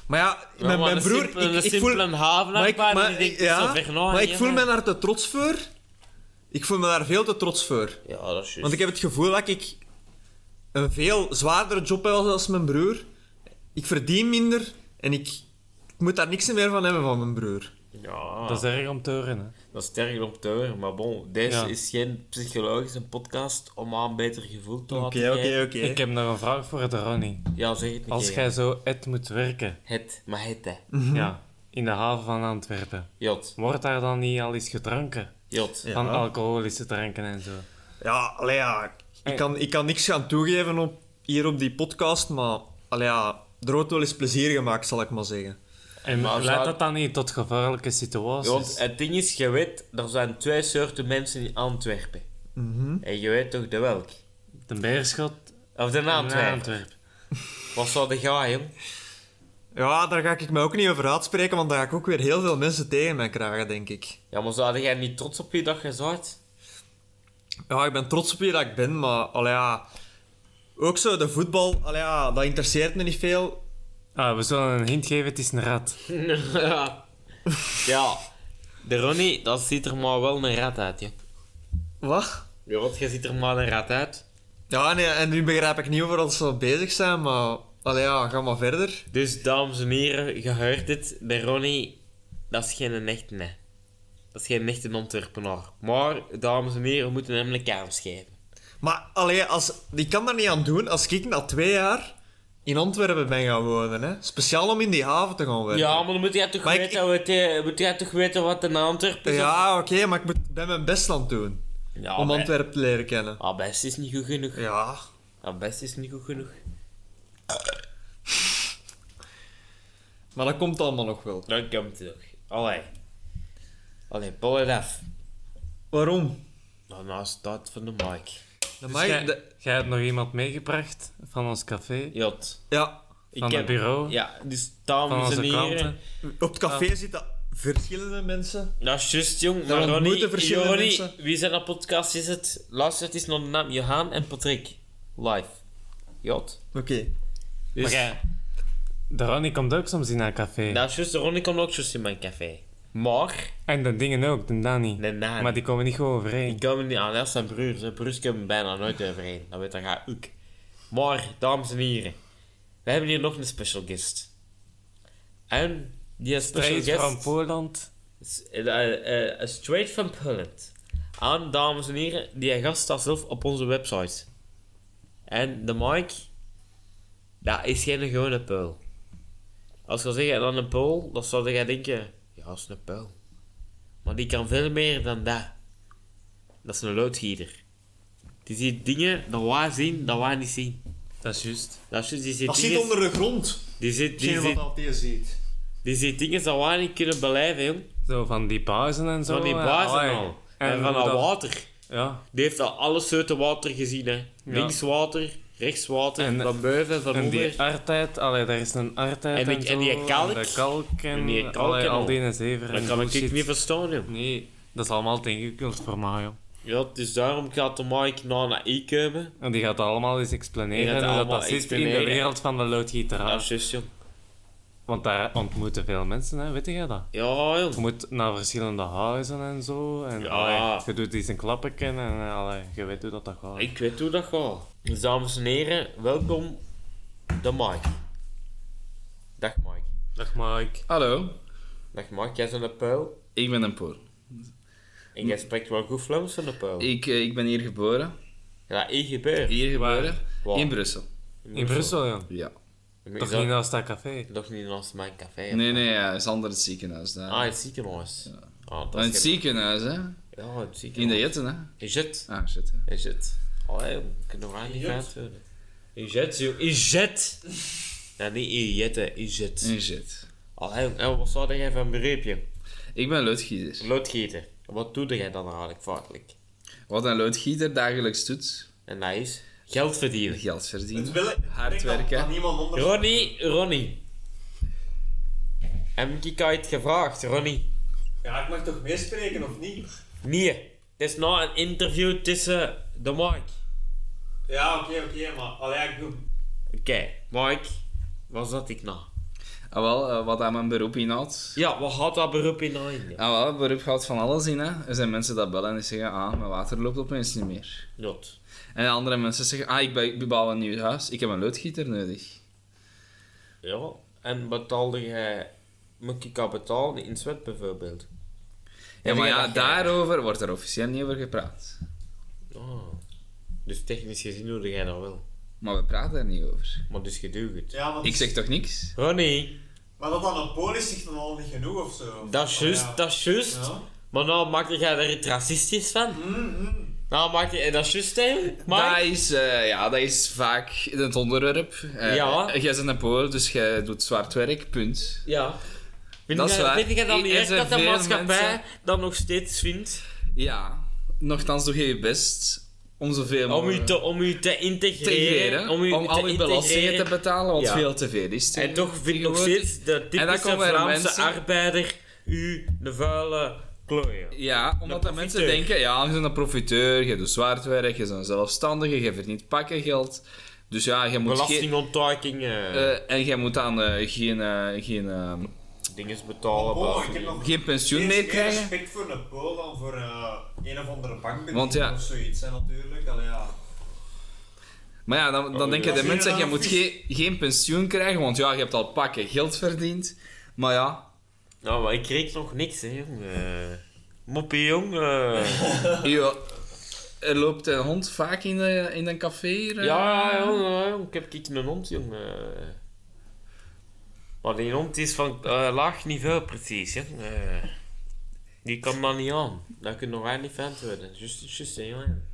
Maar ja, maar mijn een broer... simpele- ik, een ik voel, simpele maar ik, maar, die denkt, ja, zo ver maar ik voel maar- me daar te trots voor. Ik voel me daar veel te trots voor. Ja, dat is juist. Want ik heb het gevoel dat ik een veel zwaardere job heb als mijn broer. Ik verdien minder en ik, ik moet daar niks meer van hebben van mijn broer. Ja, Dat is erg om te horen, hè. dat is sterk om te horen. Maar bon, deze Ja. is geen psychologische podcast om aan een beter gevoel te laten Oké, oké, oké. Ik heb nog een vraag voor de Ronnie. Ja, zeg het Als jij zo Ed moet werken, Het, maar het, hè. Mhm. ja, in de haven van Antwerpen, Jot, wordt daar dan niet al eens gedronken? jot. Ja. Van alcoholische dranken en zo. Ja, allee, ja. Ik, kan, ik kan niks gaan toegeven op, hier op die podcast, maar allee, ja, er wordt wel eens plezier gemaakt, zal ik maar zeggen. En Maar leidt zou- dat dan niet tot gevaarlijke situaties? Want het ding is, je weet, er zijn twee soorten mensen in Antwerpen. Mhm. En je weet toch de welk? De Beerschot Of de en Antwerpen. Antwerpen. Wat zou de gaan, jong? Ja, daar ga ik me ook niet over uitspreken, want daar ga ik ook weer heel veel mensen tegen mij krijgen, denk ik. Ja, maar zou jij niet trots op je dat je zaait? Ja, ik ben trots op wie dat ik ben, maar allee, ja, ook zo de voetbal, allee, ja, dat interesseert me niet veel. Ah, we zullen een hint geven, het is een rat. ja. <laughs> ja. De Ronnie, dat ziet er maar wel een rat uit, joh. Wat? Ja, wat, je ziet er maar een rat uit. Ja, nee, en nu begrijp ik niet over dat ze bezig zijn, maar allee, ja, ga maar verder. Dus, dames en heren, je hoort het. De Ronnie, dat is geen echte, nee. Dat is geen echte Antwerpenaar. Maar, dames en heren, we moeten hem een kans geven. Maar allee, als, die kan daar niet aan doen als ik na twee jaar in Antwerpen ben gaan wonen, hè. Speciaal om in die haven te gaan werken. Ja, maar dan moet jij toch, Maar ik- weten, wat, eh, moet jij toch weten wat een Antwerpen is? Ja, oké, maar ik moet, ben mijn best aan het doen ja om Antwerpen te leren kennen. Ah, best is niet goed genoeg. Ja, Ah, best is niet goed genoeg. maar dat komt allemaal nog wel. Dan komt het toch. Allee. Allee, pull it af. Waarom? Nou, nou staat van de mic. Dus jij, de- jij hebt nog iemand meegebracht van ons café, Jot. ja, van het bureau, Ja, dus van dames onze en heren. klanten. op het café zitten verschillende mensen. Dat is juist, jong. Maar Ronnie, verschillende Ronnie, mensen. wie zijn dat podcast is het? Luister, het is nog de naam Johan en Patrick. Live. Jot. Oké. Dus, Maar jij, de Ronnie komt ook soms in haar café. Dat is juist, de Ronnie komt ook juist in mijn café. Maar, En de dingen ook, de Danny. de. Maar die komen niet goed overeen. Die komen niet aan, dat zijn broers. Zijn broers komen bijna nooit overeen. Dat weet dat gaat ook. Maar, dames en heren. We hebben hier nog een special guest. En die special Straight guest... van Poland. is, eh, eh, straight from Poland. En, dames en heren, die gast staat zelf op onze website. En de mic... Dat is geen gewone peul. Als je zeggen dan een peul, dan zou jij denken... Ja, dat is een peul. Maar die kan veel meer dan dat. Dat is een loodgieter. Die ziet dingen dat wij zien, dat wij niet zien. Dat is juist. Dat is juist, die ziet Dat zit dingen... onder de grond. Die ziet, die, Hetgeen wat ziet, dat je ziet. die ziet dingen dat wij niet kunnen beleven, jong. Zo van die buizen en zo. Van die bazen Allee. al. En, van dat water. Ja. Die heeft al alle soorten water gezien, hè. Links water, rechts water, En- van boven, van En die artijd, allee, daar is een artijd En en, en die kalk. de kalk en, En die kalk allee, en al die zever Dat en kan ik bullshit. niet verstaan, joh. Nee, dat is allemaal te ingewikkeld voor mij, joh. Ja, dus daarom gaat de Mike nou naar I komen. En die gaat allemaal eens explaneren hoe dat, zit in de wereld van de loodgieterij. Ja, juist, joh. Want daar ontmoeten veel mensen, hè, weet je dat? Ja, joh. Je moet naar verschillende huizen en zo. En Ja. allee, je doet iets een klappen kennen en allee, je weet hoe dat, dat gaat. Ik weet hoe dat gaat. Dus dames en heren, welkom de Mike. Dag Mike. Dag Mike. Hallo, Dag Mike, jij bent een puil. ik ben een Pool. En jij spreekt wel goed Vlaams van een puil. Ik, eh, ik ben hier geboren. Ja, hier gebeurt. Hier geboren. Waar? In Brussel. In Brussel, ja. Ja. Toch niet naast dat café? Toch niet naast mijn café? Nee, nee, ja, het is ander het ziekenhuis daar. Ah, het ziekenhuis. Ah, dat in is het geen- ziekenhuis, hè? Ja, het In ziekenhuis. de jetten, hè? In Jet. Ah, shit. hè. In Jet. Allee, ik kan nog niet Jet? worden. In Jet, joh. In Jet. Ja, niet in Jet, hè. In Jet. In shit. Allee, en wat zou jij van beroepje? Ik ben loodgieter. Loodgieter. Wat doe jij dan eigenlijk vaakelijk? Wat een loodgieter dagelijks doet, En dat is geld verdienen. geld verdienen. Hard werken. dat niemand anders... Ronnie, Ronnie. Heb ik je het gevraagd, Ronnie? Ja, ik mag toch meespreken, of niet? Nee. Het is nou een interview tussen de Mike. Ja, oké, oké, maar... Allee, ik doe... Oké, Mike. Wat zat ik nou? Ah, wel, eh, wat aan mijn beroep inhoudt. Ja, wat houdt dat beroep in nou in? Ja. Ah, wel, het beroep houdt van alles in, hè. Er zijn mensen dat bellen en die zeggen, ah, mijn water loopt opeens niet meer. Not. En andere mensen zeggen, ah, ik, ben- ik bouw een nieuw huis, ik heb een loodgieter nodig. Ja. En betaalde jij... Moet ik al betalen in Zwet bijvoorbeeld? Ja, maar ja, daarover wordt er officieel niet over gepraat. Ah. Dus technisch gezien doe jij dat wel. Maar we praten er niet over. Maar dus je doet het. Ja, maar... Ik zeg toch niks? Ronnie, Maar dat dan een pool is, zegt dan al niet genoeg, of zo? dat is juist, Oh, ja. dat is juist. Ja. Maar nou maak jij er iets racistisch van. Mm, Nou maak je... Dat is juist, hè? Dat is, eh, ja, dat is vaak het onderwerp. Eh, Ja. Jij bent een pool, dus jij doet zwart werk, punt. Ja. Vind Dat is waar. vind jij dan niet echt dat de maatschappij mensen- dat nog steeds vindt? Ja, nochtans doe je je best om zoveel Om mogelijk u te, om u te integreren. te integreren, Om, u om te al je belastingen te betalen, wat Ja. veel te veel is. En toch vindt nog tegenwoordig. steeds de En dan typische Vlaamse mensen- arbeider u de vuile klooien. Ja, omdat de mensen denken, ja, je bent een profiteur, je doet zwaard werk, je bent een zelfstandige, je verdient pakkengeld. Dus ja, je moet geen... Belastingontduikingen, eh, en je moet dan eh, geen, eh, geen, eh, dingen betalen. Oh, ik belasting- heb nog geen pensioen steeds meer meer krijgen. respect voor een pool dan voor eh, een of andere bankbediening Want ja. of zoiets, hè, natuurlijk. Allee, ja. Maar ja, dan, dan Oh, denken ja. de mensen, je moet geen, geen pensioen krijgen, want ja, je hebt al pakken geld verdiend. Maar ja, Nou, maar ik kreeg nog niks, hè, jong. Eh, Moppie, jong. eh. <laughs> ja, er loopt een hond vaak in, de, in een café. hier, eh. Ja, jong, ja, jong. Ik heb kijk een hond, jong. eh. Maar die hond is van eh, laag niveau, precies, hè. Eh, die kan maar niet aan. Dat kun je nog niet vent worden. Just, just, hè, jongen.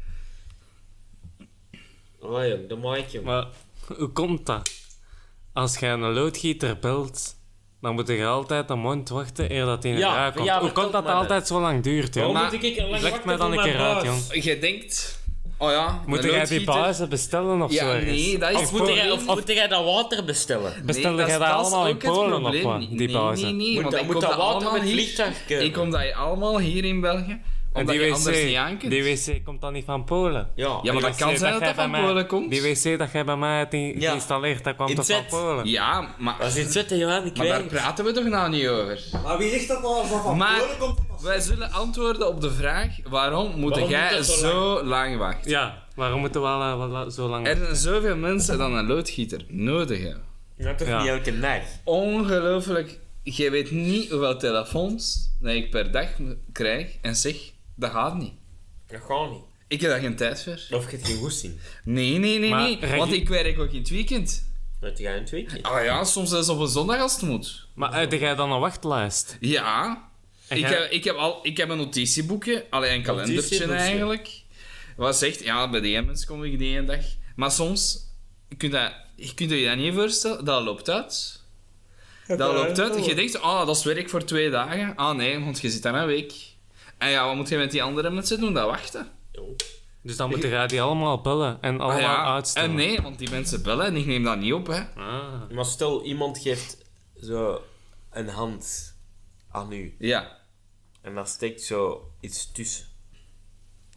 Oh, jong, de mic, jong. Maar hoe komt dat? Als jij een loodgieter belt, dan moet je altijd een mond wachten eer dat hij Ja, eruit komt. ja, hoe komt dat altijd zo lang duurt, joh? Waarom maar- moet ik lang Leg wachten mij dan een keer uit, jong. Je denkt, oh ja, Moet jij die pauze bestellen of Ja, zo? ergens? nee, dat is Of moet, jij, of moet jij dat water bestellen? Bestelde Nee, jij dat allemaal in Polen of wat, die nee, pauze? Nee, nee, Moet want dat- moet water allemaal met hier. vliegtuig komen? Ik kom dat allemaal hier in België, En die je anders niet aan wc, die wc komt dan niet van Polen? Ja, Ja, maar dat kan zijn dat dat van Polen komt. Die wc dat jij bij mij hebt geïnstalleerd, dat komt In toch van. Polen? Ja, maar, Dat is iets zitten, Johan, ik maar daar praten we toch nou niet over? Maar wie zegt dat als dat van Maar- Polen komt? dat Wij zullen antwoorden op de vraag, waarom moet Waarom jij moet dat zo zo lang wachten? Ja, waarom moeten we al eh, wel zo lang... Er zijn zoveel mensen dan een loodgieter nodig hebben. Ja, toch Ja. niet elke dag. Ongelooflijk. Je weet niet hoeveel telefoons dat ik per dag krijg en zeg, dat gaat niet. Dat gaat niet. Ik heb daar geen tijd voor. Of je het geen goesting. Nee, nee, nee, Maar nee. Want ik werk ook in het weekend. Dat je gaat in het weekend. Ah ja, soms zelfs op een zondag als het moet. Maar heb jij dan een wachtlijst? Ja. En Ik jij- heb, ik, heb al, ik heb een notitieboekje, alleen een kalendertje Notitieboekje. eigenlijk. Wat zegt, ja, bij de mensen kom ik die ene dag. Maar soms, je kunt, dat, je kunt je dat niet voorstellen, dat loopt uit. Dat loopt uit. Je denkt, ah, dat is werk voor twee dagen. Ah nee, want je zit daar een week. En ja, wat moet je met die andere mensen doen? Dat wachten. Dus dan moeten jij die allemaal bellen en allemaal Ah, ja. uitstellen. En nee, want die mensen bellen en ik neem dat niet op, hè. Ah. Maar stel, iemand geeft zo een hand aan u. Ja. En daar steekt zo iets tussen.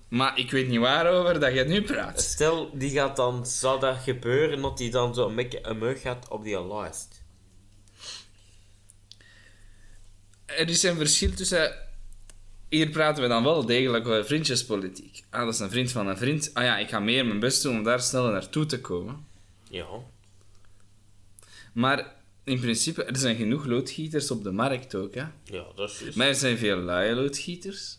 Maar ik weet niet waarover dat je nu praat. Stel, die gaat dan, zou dat gebeuren, dat die dan zo een beetje een mug gaat op die lijst. Er is een verschil tussen... Hier praten we dan wel degelijk over vriendjespolitiek. Ah, dat is een vriend van een vriend. Ah ja, ik ga meer mijn best doen om daar sneller naartoe te komen. Ja. Maar in principe, er zijn genoeg loodgieters op de markt ook. Hè? Ja, dat is juist. Maar er zijn veel luie loodgieters.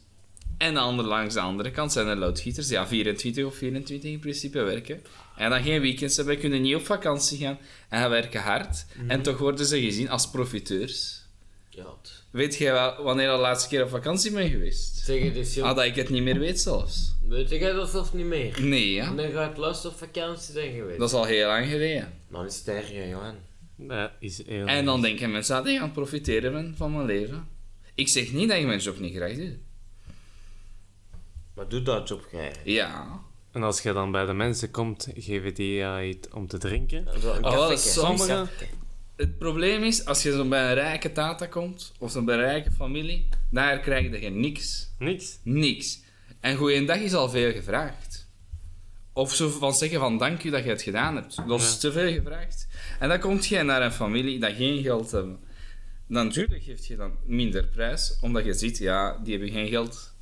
En de andere, langs de andere kant zijn er loodgieters die ja, 24 of 24 in principe werken. En dan geen weekends hebben, kunnen niet op vakantie gaan. En gaan werken hard. En toch worden ze gezien als profiteurs. Ja, het- Weet jij wel wanneer je de laatste keer op vakantie bent geweest? Zeg je dus, joh. Ah, dat ik het niet meer weet zelfs. Weet jij dat zelfs niet meer? Nee, ja. En dan ga je het luisteren op vakantie zijn geweest. Dat is al heel lang geleden. Dan is het erger, Johan. Dat is heel En dan denken mensen dat ik aan het profiteren ben van mijn leven. Ik zeg niet dat je mijn job niet graag doet. Maar doe dat job graag. Ja. En als je dan bij de mensen komt, geven die je iets om te drinken. Oh. Sommigen... Het probleem is, als je zo bij een rijke tata komt, of zo bij een rijke familie, daar krijg je niks. Niks. Niks. En goeiedag is al veel gevraagd. Of zo van zeggen van dank u dat je het gedaan hebt. Dat is Ja. te veel gevraagd. En dan komt je naar een familie dat geen geld hebben. Dan natuurlijk geeft je dan minder prijs, omdat je ziet, ja, die hebben geen geld.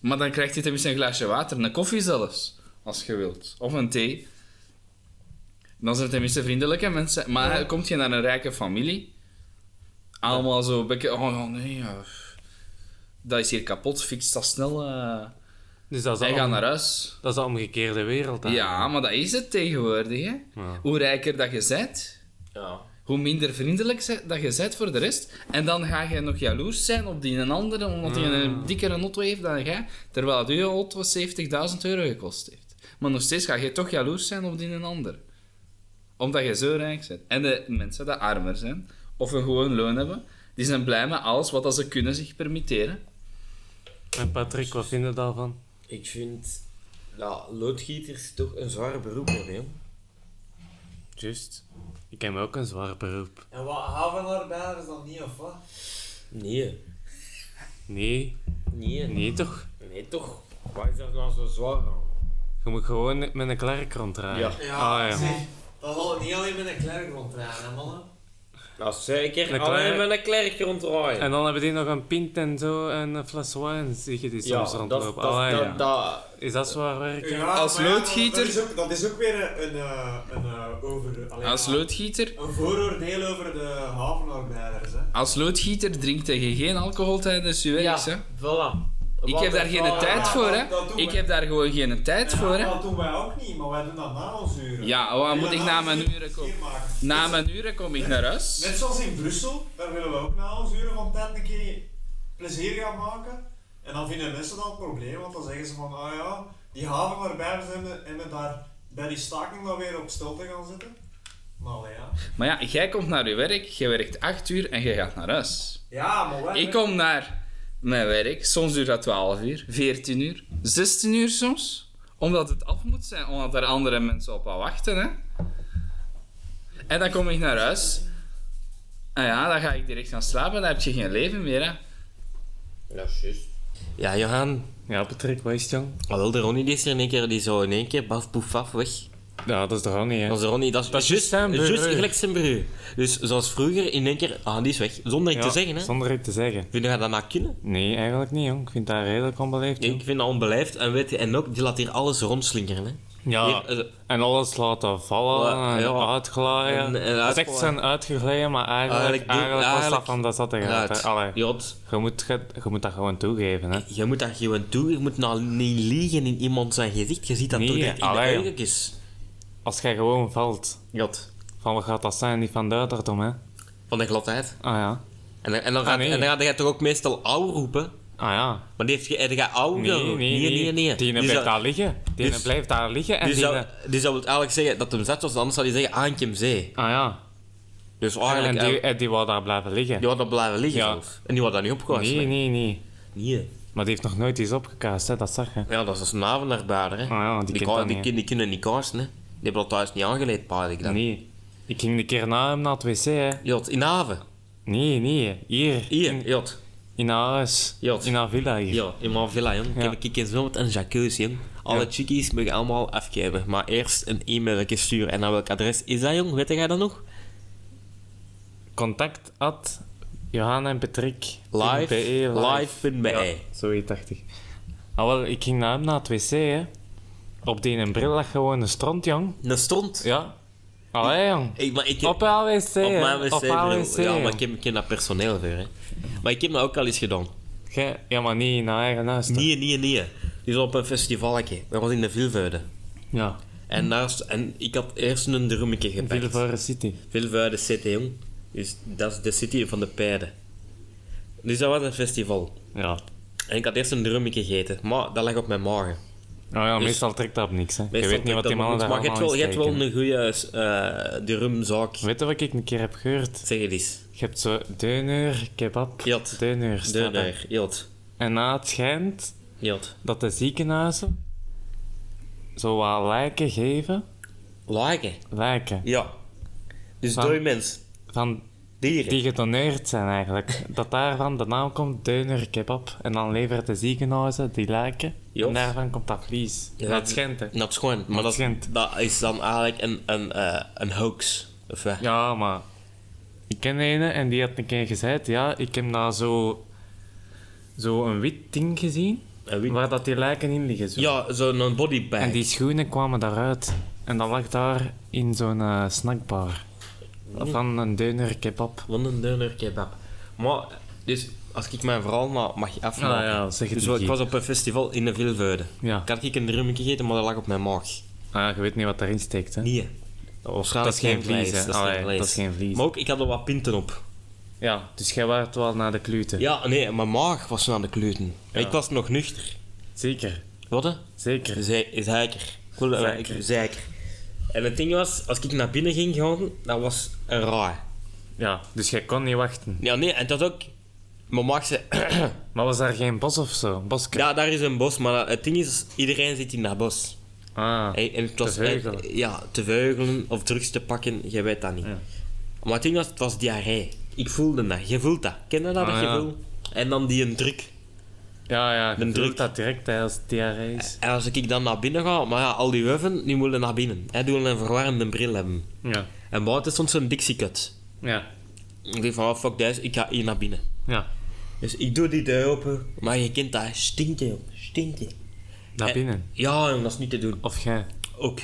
Maar dan krijg je tenminste een glaasje water, een koffie zelfs, als je wilt. Of een thee. Dan zijn het tenminste vriendelijke mensen. Maar komt je naar een rijke familie, allemaal zo, een beetje, oh, oh, nee, ja, dat is hier kapot, fix dat snel. eh Dus dat is, hij gaat om- naar huis. dat is de omgekeerde wereld. hè. Ja, maar dat is het tegenwoordig. Hè? Ja. Hoe rijker dat je bent, Ja. hoe minder vriendelijk dat je bent voor de rest. En dan ga je nog jaloers zijn op die een andere, omdat hij een dikkere auto heeft dan jij, terwijl het je auto 70.000 euro gekost heeft. Maar nog steeds ga je toch jaloers zijn op die een ander. Omdat je zo rijk bent. En de mensen die armer zijn, of een gewoon loon hebben, die zijn blij met alles wat dat ze kunnen zich permitteren. En Patrick, wat vind je daarvan? Ik vind dat loodgieters toch een zwaar beroep hebben. Juist. Ik heb ook een zwaar beroep. En wat havenarbeiders dan niet, of wat? Nee. Nee, Nee. nee toch? Nee, toch? Waar is dat nou zo zwaar aan? Je moet gewoon met een klerk ronddraaien. Ja. Ah, ja. Dat zal niet alleen met een klerk ronddraaien, hè, mannen? Nou, zeker. Een Alleen met een klerk ronddraaien. En dan hebben die nog een pint en zo en een fles wijn, zie je die soms dat, rondlopen. dat, dat, ja. dat- Is dat zwaar werken? Ja, Als maar ja, loodgieter- Dat is ook, dat is ook weer een, eh, een, eh, over... allee, Als loodgieter Een vooroordeel over de havenarbeiders, hè. Als loodgieter drinkt je geen alcohol tijdens je werk, ja, hè? voilà. Ik heb daar geen Wat- tijd voor, hè? Ik heb daar gewoon geen tijd En voor, hè? Dat doen wij ook niet, maar wij doen dat na ons uren. Ja, waar En moet ik na mijn uren komen? Na mijn uren kom ik naar huis. Net zoals in Brussel, daar willen we ook na ons uren van tijd een keer plezier gaan maken. En dan vinden mensen dat een probleem, want dan zeggen ze van, ah ja, die havenarbeiders hebben, hebben daar bij die staking dan weer op stil te gaan zitten. Maar ja. Maar ja, jij komt naar je werk, je werkt 8 uur en je gaat naar huis. Ja, maar wij... Ik kom naar mijn werk, soms duurt dat 12 uur, 14 uur, 16 uur soms. Omdat het af moet zijn, omdat er andere mensen op wat wachten, hè? En dan kom ik naar huis. En ja, dan ga ik direct gaan slapen, dan heb je geen leven meer, hè? Ja, juist. Ja, Johan. Ja, Patrick, wat is het, jong? Wat wil de Ronnie die is er in één keer, die zo in één keer baf poef af weg. Ja, dat is toch ook niet, hè? Dat is de Ronnie, dat is, Dat is juist zijn juist gelijk zijn bureau. Dus zoals vroeger, in één keer, ah, die is weg. Zonder iets Ja, te zeggen, hè. Zonder iets te zeggen. Vind je dat nou kunnen? Nee, eigenlijk niet, jong. Ik vind dat redelijk onbeleefd, jong. Ik vind dat onbeleefd. En weet je, en ook, die laat hier alles rondslinkeren, hè. Ja, Hier, eh, en alles laten vallen en ja. uitglijden. En- en Het is echt uitglijden. zijn uitgegleden, maar eigenlijk, Eigenlijk was dat van dat zat er Raad. uit. hè. Allee, Jot, je, moet, je, je moet dat gewoon toegeven, hè. je moet dat gewoon doen. Je moet nou niet liegen in iemand zijn gezicht. Je ziet dat Nee, toch direct in de oogjes. Als jij gewoon valt, Jot, van wat gaat dat zijn? Niet van duiterdom, hè? van de gladheid. Ah ja. En, dan- en, dan Ah, gaat, nee. en dan gaat hij toch ook meestal ouw roepen. Ah ja. Maar die heeft ge- hij gaat ouw Nee, nee, nee. nee, nee. Die, Die blijft daar liggen. Die Dus- blijft daar liggen en Die die... zou, die zou eigenlijk zeggen dat hem zet was, anders zou hij zeggen Aantje hem zee. Ah ja. Dus En, eigenlijk, en die, die, en die wou daar blijven liggen. die had dat blijven liggen Ja. zelf. En die had dat niet opgewassen. nee, nee, nee. Nee. Maar die heeft nog nooit iets opgekaast, hè? Dat zag je. Ja, dat is een avondarbeider, hè. Ah ja, die die, kan- die, die kunnen niet kaasten, hè. Die hebben dat thuis niet aangeleid, pa ik dan. Nee. Ik ging een keer na hem naar het wc, hè. Jot, in haven. Nee, nee. Hier. Hier, In, Jot. in haar huis. Jot. In haar villa hier. Ja, in mijn villa, jong. Ja. Ja. Ik heb zo met een jacuzzi, jong. Alle Ja. chickies mogen allemaal afgeven. Maar eerst een e-mailje sturen. En naar welk adres is dat, jong? Weet jij dat nog? Contact at Johanna en Patrick. Live. .be, Live.be. Ja, zoiets dacht ik. Ah, wel, ik ging naar hem naar het wc, hè. Op die een bril lag gewoon een stront, jong. Een stond. Ja. Allee, jong. Ik, maar ik heb, Op wc, op hè. mijn wc, Op Ja, maar ik heb, ik heb dat personeel voor, hè. Maar ik heb dat ook al eens gedaan. Gij- Ja, maar niet in eigen huis. toch? Nee, nee, nee. Dus op een festivaletje. Dat was in de Vilvuide. Ja, En, naast, en ik had eerst een drummetje gepakt. Vilvoorde City. Vilvuide City, jong. Dus dat is de city van de paarden. Dus dat was een festival. Ja. En ik had eerst een drummetje gegeten. Maar dat lag op mijn magen. Nou ja, Dus- meestal trekt dat op niks, hè. Je weet niet wat die mannen daar. Maar je hebt wel, je hebt wel een goede uh, drumzaak. Weet je wat ik een keer heb gehoord? Zeg het eens. Je hebt zo deuner, kebab, Jot. deuner, er. Deuner. En na het schijnt dat de ziekenhuizen zo wat lijken geven. Laken. Lijken. Ja. Dus dode mens. Van Dieren. die gedoneerd zijn eigenlijk. <laughs> Dat daarvan de naam komt deuner, kebab. En dan levert de ziekenhuizen die lijken. Jof. En daarvan komt dat vlees. Ja. dat schijnt, hè. Dat. Maar dat, is dan eigenlijk een, een, eh, een hoax. Of wat? Ja, maar ik ken een en die had een keer gezegd, ja, ik heb daar zo, zo een wit ding gezien, wit- waar dat die lijken in liggen. Zo. Ja, zo'n bodybag. En die schoenen kwamen daaruit. En dat lag daar in zo'n eh, snackbar. Van een deuner kebab. Van een deuner kebab. Maar, dus als ik mijn verhaal ma- mag afmaken. Ah, ja, zeg het dus ik was op een festival in de Vilvuide. Ja. Ik had ik een drummetje gegeten, maar dat lag op mijn maag. Ah, ja, je weet niet wat daarin steekt, hè? Nee. Dat, is geen vlees. Dat is Allee, geen vlees. dat is geen vlees. Maar ook, ik had er wat pinten op. Ja, dus jij waart wel naar de kluten. Ja, nee, mijn maag was aan de kleuten. Ik was nog nuchter. Zeker, Wat hè? zeker. Ze- Zeker. Zeker. ik- Zeker. En het ding was, als ik naar binnen ging gaan, dat was een raar. Ja, dus jij kon niet wachten. Ja, nee, en dat ook... Mijn maag zei... Maar was daar geen bos of zo? Ja, daar is een bos, maar het ding is, iedereen zit in dat bos. Ah, En, en het was, Te veugelen. Ja, te veugelen of drugs te pakken, je weet dat niet. Ja. Maar het ding was, het was diarree. Ik voelde dat, je voelt dat. Ken je dat, Ah, dat ja. gevoel? En dan die een druk. Ja, ja, De je druk. dat direct tijdens diarree is. En als ik dan naar binnen ga, maar ja, al die wuiven, die moeten naar binnen. Hij doet een verwarmde bril hebben. Ja, En buiten stond zo'n Dixie-cut. ja, Ik dacht van, oh, fuck deze, ik ga hier naar binnen. ja. Dus ik doe die deur open, maar je kent dat, stinkt joh, stinkt Naar binnen. Ja, jong, dat is niet te doen. Of jij. Ook.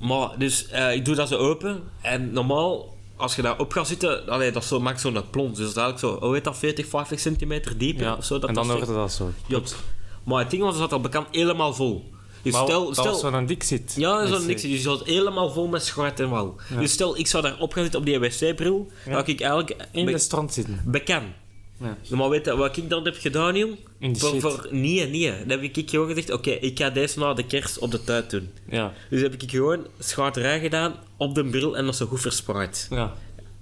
Maar, dus eh, ik doe dat zo open. En normaal, als je daar op gaat zitten, allee, dat zo, maakt zo'n plons. Dus dat is eigenlijk zo, hoe heet dat, 40, 50 centimeter dieper Ja, of zo. Dat en dan dat hoorde dat zo. Ja. Maar het ding was, dat dat bekend helemaal vol. Dus Maar stel, dat stel, was zo'n dik zit. ja, zo'n Wc. niks. Dus je zat helemaal vol met schort en wal. Dus stel, ik zou daar op gaan zitten op die wc-bril, dan had ik eigenlijk In de strand zitten. bekend. Ja. Maar weet je wat ik dan heb gedaan, jong? Voor, voor, nee, nee. Dan heb ik gewoon gezegd, oké, ik ga deze na de kerst op de tuin doen. Ja, Dus heb ik gewoon schaterij gedaan op de bril en dat zo goed verspreid. ja.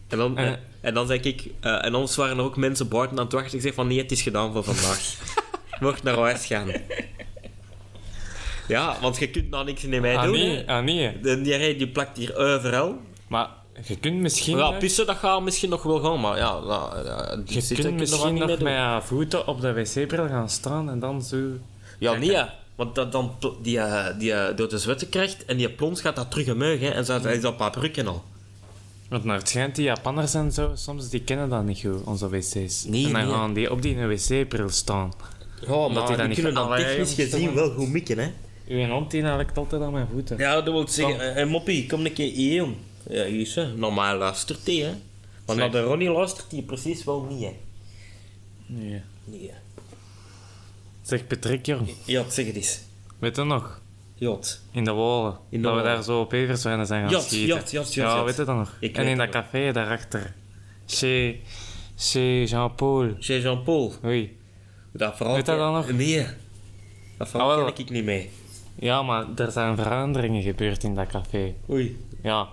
En dan, en dan zeg ik, eh, en anders waren er ook mensen buiten aan het wachten. Ik zeg van nee, het is gedaan voor vandaag. Je <laughs> Mocht naar huis gaan. Ja, want je kunt nou niks in mij Ah doen. nee, ah nee. Diarree die plakt hier overal. Maar je kunt misschien... Ja, nog- pissen dat gaat misschien nog wel gaan, maar ja, nou, Je zitten kunt misschien niet nog mee met je voeten op de wc-bril gaan staan en dan zo... Ja, nee, ja. want dat, dan die, eh, die eh, door de zwetten krijgt en die plons gaat dat terug omhoog, hè, en zo is dat paprukken al. Want naar het schijnt, die Japanners en zo, soms die kennen dat niet goed, onze wc's. Nee, en dan nee. gaan die op die wc-bril staan. Ja, maar die die niet kunnen dan technisch gezien wel goed mikken, hè. Uw hond die eigenlijk altijd aan mijn voeten. Ja, dat wil zeggen. Kom. eh, Moppie, kom een keer hier. Ja, hier is ze. Normaal luistert hij, hè. Maar naar de Ronnie luistert hij precies wel niet, hè. Nee. Nee. hè. Zeg Patrick, jong. Ja, zeg het eens. Weet je nog? Jot. In de Wolen. In de dat we daar zo op everzwijnen zijn gaan Jot, schieten. jot, jot, jot, Ja, weet je dat nog? Ik en in dat nog. café daarachter. Chez, chez Jean-Paul. Chez Jean-Paul. Oei. Dat verhaal... Weet dat dan nog? Nee. Dat verhaal Ah, ken ik niet mee. Ja, maar er zijn veranderingen gebeurd in dat café. Oei. Ja.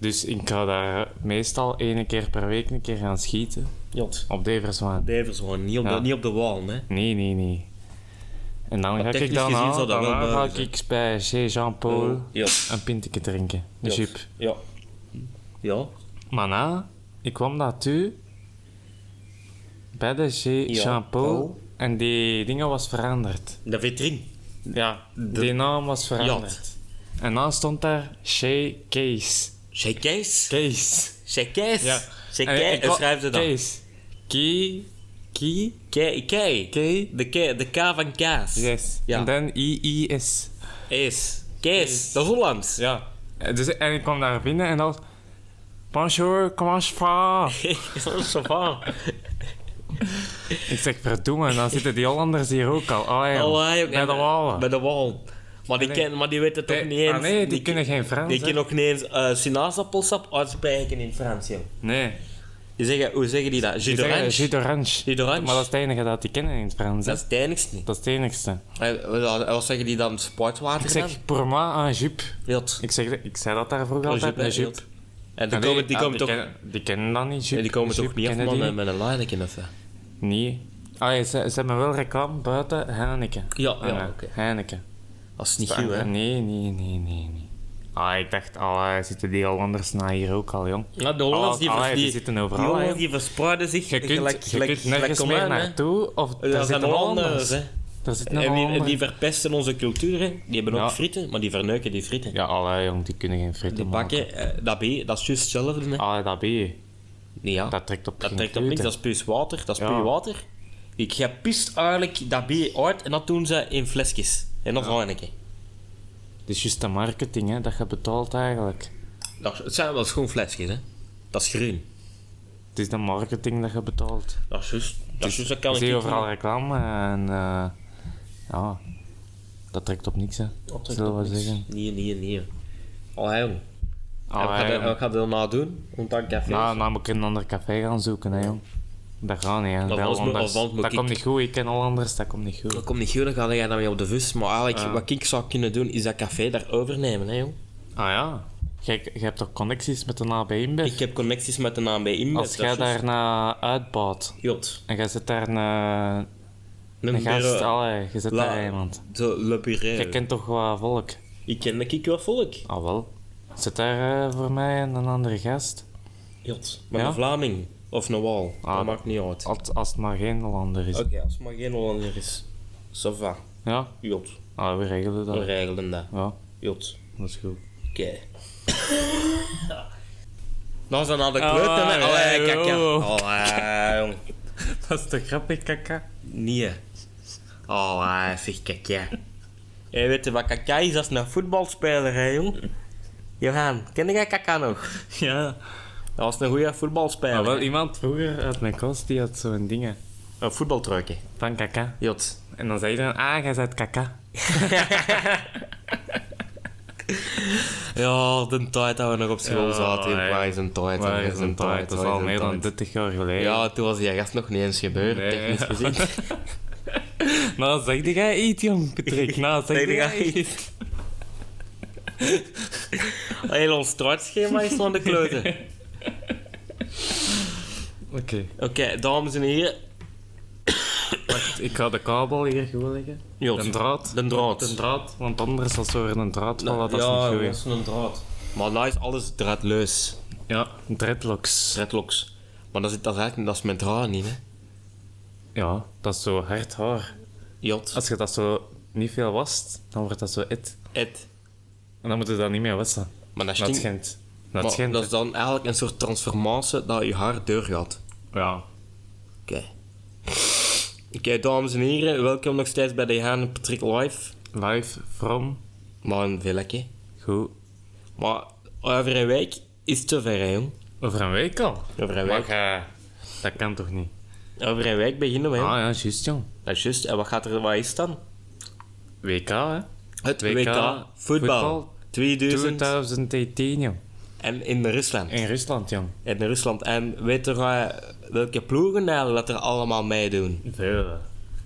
Dus ik ga daar meestal één keer per week een keer gaan schieten. Jot. Op Deverswaan. Devers gewoon. Niet op, Ja. de, niet op de wal, hè. Nee, nee, nee. En dan Maar ga ik dan gezien zou dat wel daarna ga zijn. ik bij chez Jean-Paul Jot. een pintje drinken. Een Jot. jup. Ja. Ja. Maar na, ik kwam daartoe bij de Ja, Jean-Paul Paul. en die dingen was veranderd. De vitrine. Ja, die naam was veranderd. En dan stond daar chez Kees. Chez Kees. Kees. Chez Kees. Ja. Chez En Kees. ik Hoe wa- schrijf je dat? Kees. Kie. Kie. Kei. Kei. Kei. De, K, de K van kaas. Yes. Ja. En dan I-I-S. Is. Kees. Dat is Hollands. Ja. Dus, en ik kwam daar binnen en dat was... Bonjour, comment je va? <laughs> Ça va. Ik zeg, verdomme, en dan zitten die Hollanders hier ook al. Oh, ja. Bij de walen. Bij de wal. Maar die, Nee. ken, maar die weten toch Nee, niet eens... ah, nee, die kunnen geen Frans, Die hè. kunnen ook niet eens eh sinaasappelsap uitspreken in Frans, joh. Nee. Die zeggen, hoe zeggen die dat? Jus d'orange? Jus d'orange. Maar dat is het enige dat die kennen in het Frans. Dat is het enigste. Dat is het enigste. En wat- zeggen die dan? Sportwater Ik zeg, pour moi, un jupe. dan? Ik, zeg, ik zei dat daar vroeger altijd, een jupe. En die Ah, nee, komen, die ah, komen toch... kennen, die kennen dat niet, jupe. die komen toch niet af kennen met, met een Leineken of niet? Ah, ze, ze hebben wel reclame buiten Heineken. Ja, ja, Ah, oké. Heineken. Dat is niet goed, hè? Nee, nee, nee, nee, nee. Ah, ik dacht, ah, zitten die Hollanders na hier ook al, jong. Ja, de Hollanders die, Ah, die zitten die overal, Hollanders die verspreiden zich Je kunt, gelijk, je gelijk, kunt gelijk nergens meer naartoe, of Dat daar zijn zitten Hollanders, hè. Daar zitten En die, en Hollanders. die verpesten onze cultuur, hè. Die hebben ook Ja. frieten, maar die verneuken die frieten. Ja, allee, jong, die kunnen geen frieten Die bakken, eh, dat, ben, dat is juist hetzelfde, hè. Ah, dat ben je. Nee, ja. Dat trekt op Dat trekt op niks, dat is puur water. Dat is Ja. puur water. Ik heb pist eigenlijk dat bier uit en dat doen ze in flesjes. En dat is Heineken. Het is juist de marketing, hè, dat je betaalt eigenlijk. Dat, het zijn wel schoon flesjes, hè. Dat is groen. Het is de marketing dat je betaalt. Dat is juist. Dat is juist, dat kan ik niet overal reclame en... eh, ja, dat trekt op niks, hè. Dat trekt zullen op we niks. zeggen. Nee, nee, nee. Oh, jong. En wat ga ja, je- daarna doen? Om dan café? Nou, nou moet ik een ander café gaan zoeken, hè, jong. Dat gaat niet, hè. Dat moet Dat ik- komt niet goed, ik ken Hollanders, dat komt niet goed. Dat komt niet goed, dan ga jij daarmee op de bus. Maar eigenlijk, Ja. wat ik zou kunnen doen, is dat café daar overnemen, hè, jong. Ah ja, jij, jij hebt toch connecties met de AB InBev? Ik heb connecties met de InBev. Als jij daarna uitbouwt Jot. en jij zit daar een, een Een gast, allee, je zit La- daar iemand. Zo, Le. Je kent toch wat volk? Ik ken de ik wel volk. Ah wel. Zit daar eh, voor mij een andere gast? Jot. Maar Ja? een Vlaming. Of een Wal. Ah, dat maakt niet uit. Oké, Als, als het maar geen Hollander is. als het maar geen Hollander is. Ça va. Ja? Jot. Ah, we regelen We dat. regelen dat. Ja, Jot. dat is goed. Oké. <coughs> Nou, zijn naar de Ah, kleuten, hè. Allee, kijk, ja. joh. Allee, jong. <laughs> Dat is toch grappig, kaka? Nee. Allee, zeg, ja. Jij <laughs> weet je wat kaka is? Is een voetbalspeler, hè, jong. Johan, ken jij kaka nog? Ja. Dat was een goede voetbalspeler. Maar wel hè. iemand vroeger uit mijn klas, die had zo'n dingen Een voetbaltruikje. van kaka. Jot. En dan zei iedereen, ah, jij bent kaka. <laughs> Ja, de tijd dat we nog op school Ja, zaten. ja. Waar is een tijd? Waar is een tijd? Dat is al meer dan tijd? 30 jaar geleden. Ja, toen was die gast nog niet eens gebeurd, Nee. technisch gezien. <laughs> Nou, zeg jij iets, jong, Patrick. Nou, zeg jij iets. <laughs> Heel ons startschema is van de kloten. <laughs> Oké. Oké, dames en heren. Wacht, ik ga de kabel hier goed leggen. De draad. De draad. De draad, want anders als er een draad vallen, dat is ja, niet goed. dat is een draad. Maar nou is alles draadloos. hè. Ja, dreadlocks. Dreadlocks. Maar dat is, dat is eigenlijk dat is mijn draad niet, hè. Ja, dat is zo hard haar. Jot. Als je dat zo niet veel wast, dan wordt dat zo et. Ed. En dan moet je dat niet meer wassen. Maar dat stinkt. schijnt. Dat Maar schijnt. dat is dan eigenlijk een soort transformatie dat je haar deur gaat. Ja. Oké. Oké, dames en heren, welkom nog steeds bij de Haan Patrick Live. Live from. Maar een villetje. Goed. Maar over een week is het zover, hè, jong. Over een week al. Over een Maar week. jij- dat kan toch niet? Over een week beginnen we, hè. Ah ja, juist jong. Dat is juist. En wat gaat er, wat is het dan? WK hè? Het WK WK, voetbal. voetbal 2000 2018 jong. En in Rusland. In Rusland jong. In Rusland. En weet je eh, welke ploegen dat er allemaal meedoen? Veel.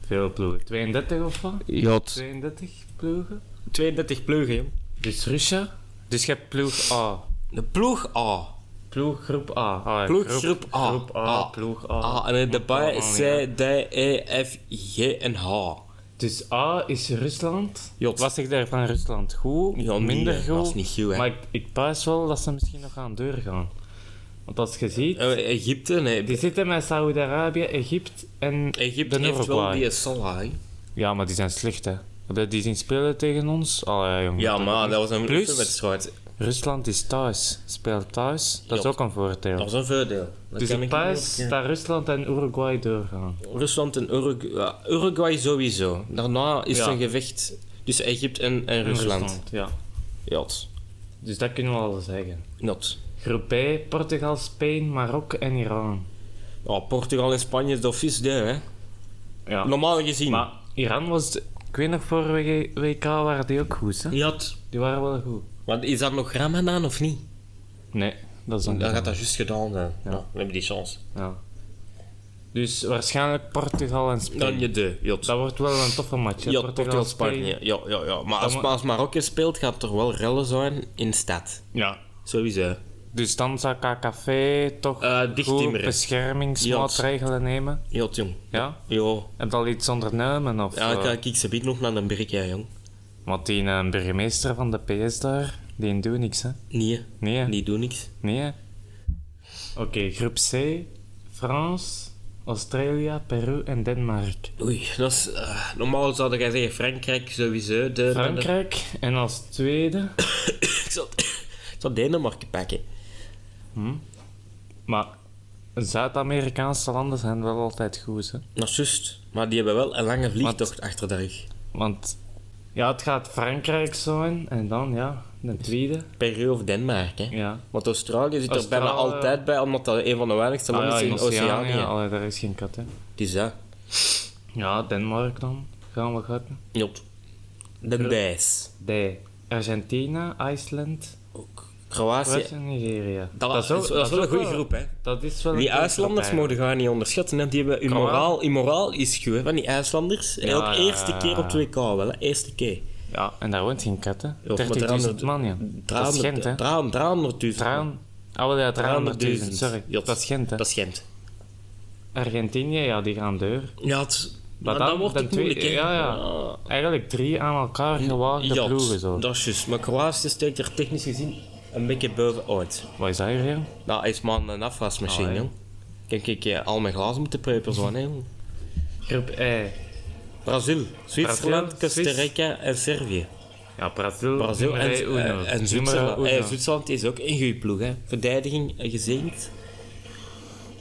Veel ploegen. 32 of wat? Jot. 32 ploegen. 32 ploegen, jong. Dus Russia. Dus je hebt ploeg A. De ploeg A. Ploeg groep A. Ah, ja, Ploeg groep A. Groep A. A. Ploeg A. A. En de bij C. D, E, F, G en H. Dus A is Rusland. Jot. Wat zeg je van Rusland? Goed? Ja, minder goed? Dat is niet goed, hè. Maar ik, ik wel dat ze misschien nog gaan doorgaan. Want als je ziet, Eh, Egypte, nee. die zitten met Saudi-Arabië, Egypte en Egypte de heeft wel die Salah, hè. Ja, maar die zijn slecht, hè. Die zien spelen tegen ons? Allee, jongen. Ja, maar dat was een Plus- wedstrijd. Rusland is thuis. Speelt thuis. Dat is ook een voordeel. Dat was een voordeel. Dat dus paas niet dat Rusland en Uruguay doorgaan. Rusland en Uruguay, Uruguay sowieso. Daarna is het een gevecht tussen Egypte en, en En Rusland. ja. Ja. Dus dat kunnen we al zeggen. Not. Groep B, Portugal, Spanje, Marokko en Iran. Ja, Portugal en Spanje is de office hè. Ja. Normaal gezien. Maar Iran was... de- Ik weet nog, voor WK waren die ook goed, hè? Ja, Die waren wel goed. Want is dat nog Ramadan of niet? Nee, dat is dan Dan gaat dat juist gedaan zijn. Ja. dan heb je die chance. Ja. Dus waarschijnlijk Portugal en Spanje. Dan je de, jot. Dat wordt wel een toffe match, hè? Ja, Portugal, Spanje. Ja, ja, ja. Maar als, als Marokko speelt, gaat er wel rellen zijn in de stad. Ja. Sowieso. Dus dan zou KKV toch Eh, goed dichttimmeren. beschermingsmaatregelen nemen. Ja, jong. Ja? Ja. Heb je al iets ondernomen? Of, Ja, eh, ik kijk ik ze nog naar een berk, ja, jong. Want die eh, burgemeester van de PS daar, die doet niks, hè? Nee, Nee, hè? die doen niks. Nee? Oké, groep C. Frans, Australië, Peru en Denemarken. Oei, dat is... eh, normaal zou jij zeggen Frankrijk sowieso. De, Frankrijk en als tweede... <coughs> ik zou, ik zou Denemarken pakken. Maar Zuid-Amerikaanse landen zijn wel altijd goed, hè? Is juist. Maar die hebben wel een lange vliegtocht achter de rug. Want ja, het gaat Frankrijk zijn en dan ja, de tweede. Peru of Denemarken. Ja. Want Australië zit er bijna Australië- altijd bij, omdat dat een van de weinigste Ah, landen ja, is in in Oceanië. Allee, daar is geen kat, hè? Het is dat. Ja, Denemarken dan. Gaan we gaan. Jot. De Dijs. D. Argentinië, IJsland, Ook. Kroatië. En Nigeria. Dat, is, ook- dat is wel een goede groep, hè. Dat is wel Die IJslanders groep, mogen gaan niet onderschatten. Hè. Die hebben, hun, Kan wel. moraal, hun moraal is goed, hè, van die IJslanders. En Ja, ook ja, eerste ja, keer ja. op 2K wel, hè. Eerste keer. Ja, en daar woont geen kat, hè? Ja, maar 30.000 man, ja. Dat is Gent, hè? 300.000. Traan. Oh, ja, 300.000, sorry. Dat is Gent, hè? Dat is Gent. Argentinië, ja, die gaan deur. Ja, het, Maar maar dan, dat wordt de het twee- moeilijk, hè. Ja, ja. Eigenlijk drie aan elkaar gewaagde Ja, ploegen, zo. dat is juist. Maar Kroatië steekt er technisch gezien een beetje bovenuit. Wat is dat hier? Nou, hij is maar een afwasmachine, Ah, jong. Kijk, ik eh, al mijn glazen moeten peupen zo, hè, jong. Groep E. Brazil, Zwitserland, Brazil, Costa Rica en Servië. Ja, Brazil, Brazil en, eh, en Zwitserland. Eh, Zwitserland is ook een goede ploeg, hè. Verdediging gezegend.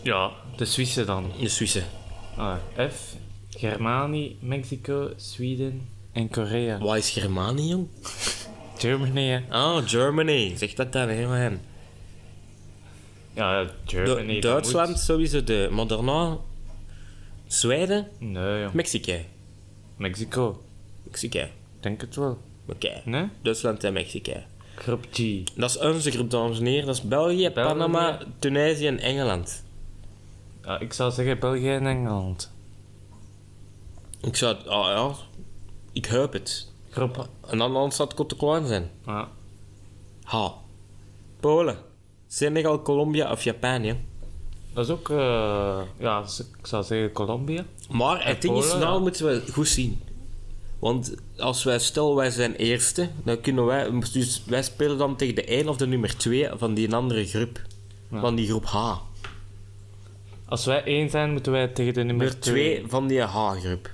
Ja, de Zwitser dan. De Suisse. Ah, F. Germanië, Mexico, Zweden en Korea. Wat is Germanië, jong? <laughs> Germany, hè. Ah, Germany. Zeg dat dan, hè, man. Ja, Germany. Duitsland moet- sowieso de. Maar daarna... Zweden, Nee, joh. Mexico. Mexico. Mexico. Denk het wel. Oké. Nee? Duitsland en Mexico. Groep G. Dat is onze groep, dames en heren. Dat is België, België. Panama, Tunesië en Engeland. Ja, ik zou zeggen België en Engeland. Ik zou... het- Ah ja... Ik hoop het. Groep En dan anders zou het te klein zijn. Ja. Ha. Polen. Senegal, Colombia of Japan, ja. Dat is ook, eh, ja, s- ik zou zeggen Colombia. Maar het ding is, nou ja. moeten we goed zien. Want als wij, stel wij zijn eerste, dan kunnen wij, dus wij spelen dan tegen de 1 of de nummer 2 van die andere groep. Ja. Van die groep H. Als wij één zijn, moeten wij tegen de nummer Nummer 2 van die H-groep.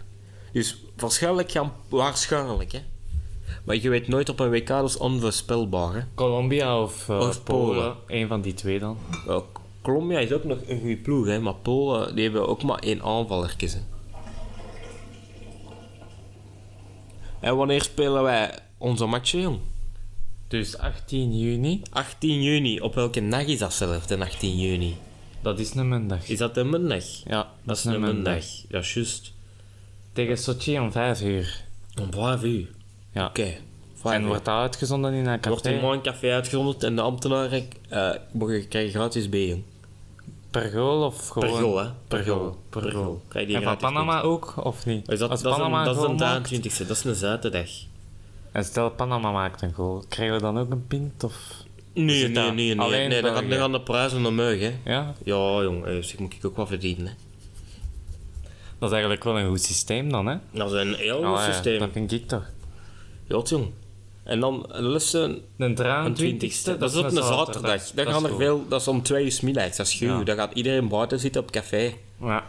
Dus waarschijnlijk gaan, waarschijnlijk hè. Maar je weet nooit op een WK, dat is onvoorspelbaar hè. Colombia of, eh, Of Polen. Polen. Eén van die twee dan. Colombia is ook nog een goede ploeg hè, maar Polen die hebben ook maar één aanvaller hè. En wanneer spelen wij onze matchen, jong? Dus 18 juni, 18 juni. Op welke dag is dat zelf, de 18 juni? dat is een maandag. Is dat een maandag? Ja, Dat is een maandag. Dat is juist. Tegen Sochi om 5 uur. Om 5 uur. Ja. Oké. En wordt dat uitgezonden in een wordt in café? een café uitgezonden en de ambtenaren eh mogen krijgen gratis B, jong. Per goal of gewoon? Per goal, hè? Per goal. Per Per goal. Krijg je En van gratis Panama ook, of niet? Is dat, Als dat, is een, Panama dat is een maakt, 23e, dat is een zaterdag. En stel Panama maakt een goal, krijgen we dan ook een pint? Of... Nee, nee, nee, nee. alleen nee dan, gaan, de prijzen omhoog, hè. Ja, Ja, jong, eh, zeg, moet ik ook wat verdienen, hè. Dat is eigenlijk wel een goed systeem dan, hè? Dat is een heel goed Ah, ja, systeem. Dat vind ik toch. Ja, jong. En dan lessen De een 23e, 20ste. Dat is op een zaterdag. Dan gaan er veel, dat is om twee uur middags. Dat is goed. Ja. Dan gaat iedereen buiten zitten op café. Ja.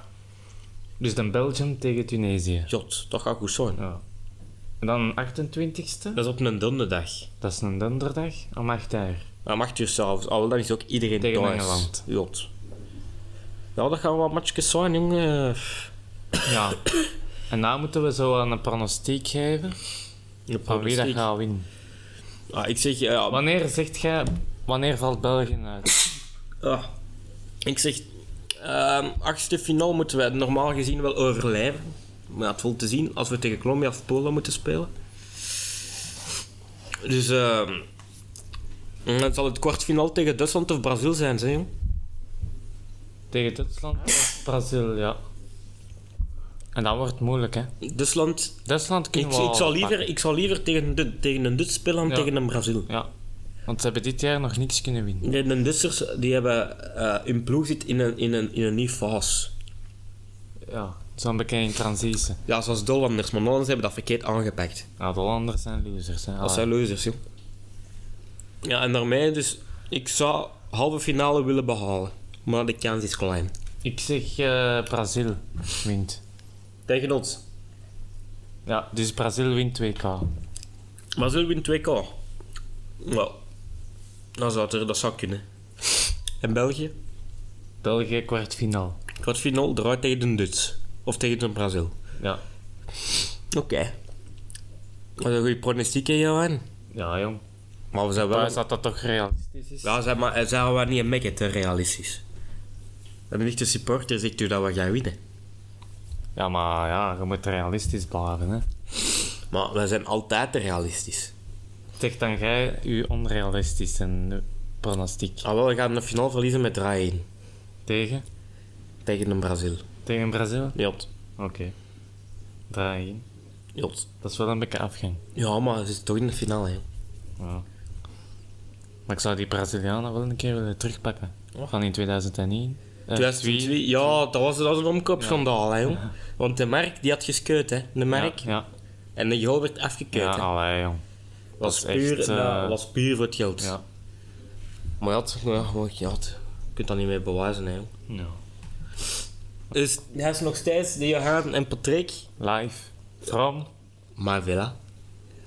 Dus dan Belgium tegen Tunesië. Jot, dat gaat goed zijn. Ja. En dan 28e, Dat is op een donderdag. dat is een donderdag om 8 uur. Dan mag je s'avonds. Al dan is ook iedereen Tegen thuis. Engeland. Jot. Ja, dat gaan wat matchjes zijn, jongen. Ja. en dan moeten we zo aan een pronostiek geven van wie dat gaat winnen. Ah, ik zeg... ja, Wanneer zegt jij... Wanneer valt België uit? ah, ik zeg... ehm achtste finale moeten we normaal gezien wel overleven. Maar het valt te zien als we tegen Colombia of Polen moeten spelen. Dus... ehm dan zal het kwartfinale tegen Duitsland of Brazil zijn, zeg jong. Tegen Duitsland of Brazil, ja. En dat wordt moeilijk, hè. Duitsland... Duitsland Ik, ik, zou liever, ik zou liever tegen, de, tegen een Duits spelen dan Ja. tegen een Brazil. Ja. Want ze hebben dit jaar nog niks kunnen winnen. Nee, de Duitsers die hebben eh hun ploeg zit in een, in een, in een nieuwe fase. Ja. Zo'n bekende transitie. Ja, zoals de Hollanders, maar de Hollanders hebben dat verkeerd aangepakt. Ja, de Hollanders zijn losers, hè. Dat Allee. zijn losers, joh. Ja, en daarmee dus... Ik zou halve finale willen behalen. Maar de kans is klein. Ik zeg eh, Brazil wint. Tegen ons. Ja, dus Brazil wint 2K. Brazil wint 2K. Wel. Dan zou het er, dat zou kunnen. En België? België kwartfinaal. Kwartfinale draait tegen de Duits. Of tegen de Brazil. Ja. Oké. Wat een goede pronostiek, hè, Johan? Ja, jong. Maar we zijn wel... Maar is dat dat toch realistisch is? Ja, zeg maar, zijn we niet een mekken te realistisch. En een echte supporter zegt u dat we gaan winnen. Ja, maar ja, je moet realistisch blijven, hè. Maar wij zijn altijd te realistisch. Zeg dan jij je onrealistische pronostiek Ah, wel, we gaan de finale verliezen met 3-1 tegen? tegen een Brazil. Tegen Brazil? Jot. Oké. 3 Jot. Dat is wel een beetje afgang. Ja, maar het is toch in de finale, hè. Ja. Maar ik zou die Brazilianen wel een keer willen terugpakken. Van in 2001. Eh, 2002, ja, dat was, dat was een omkoopschandaal, hè, jong. Want de Mark, die had geskeut, hè. De Mark. Ja, ja. En de goal werd afgekeut, ja hè. allee, jong. was, dat puur, echt, eh, was puur voor het geld. Ja. Maar ja, ja, ja, je kunt dat niet meer bewijzen, hè, jong. ja. Dus hij is nog steeds de Johan en Patrick. Live. From? Marvilla.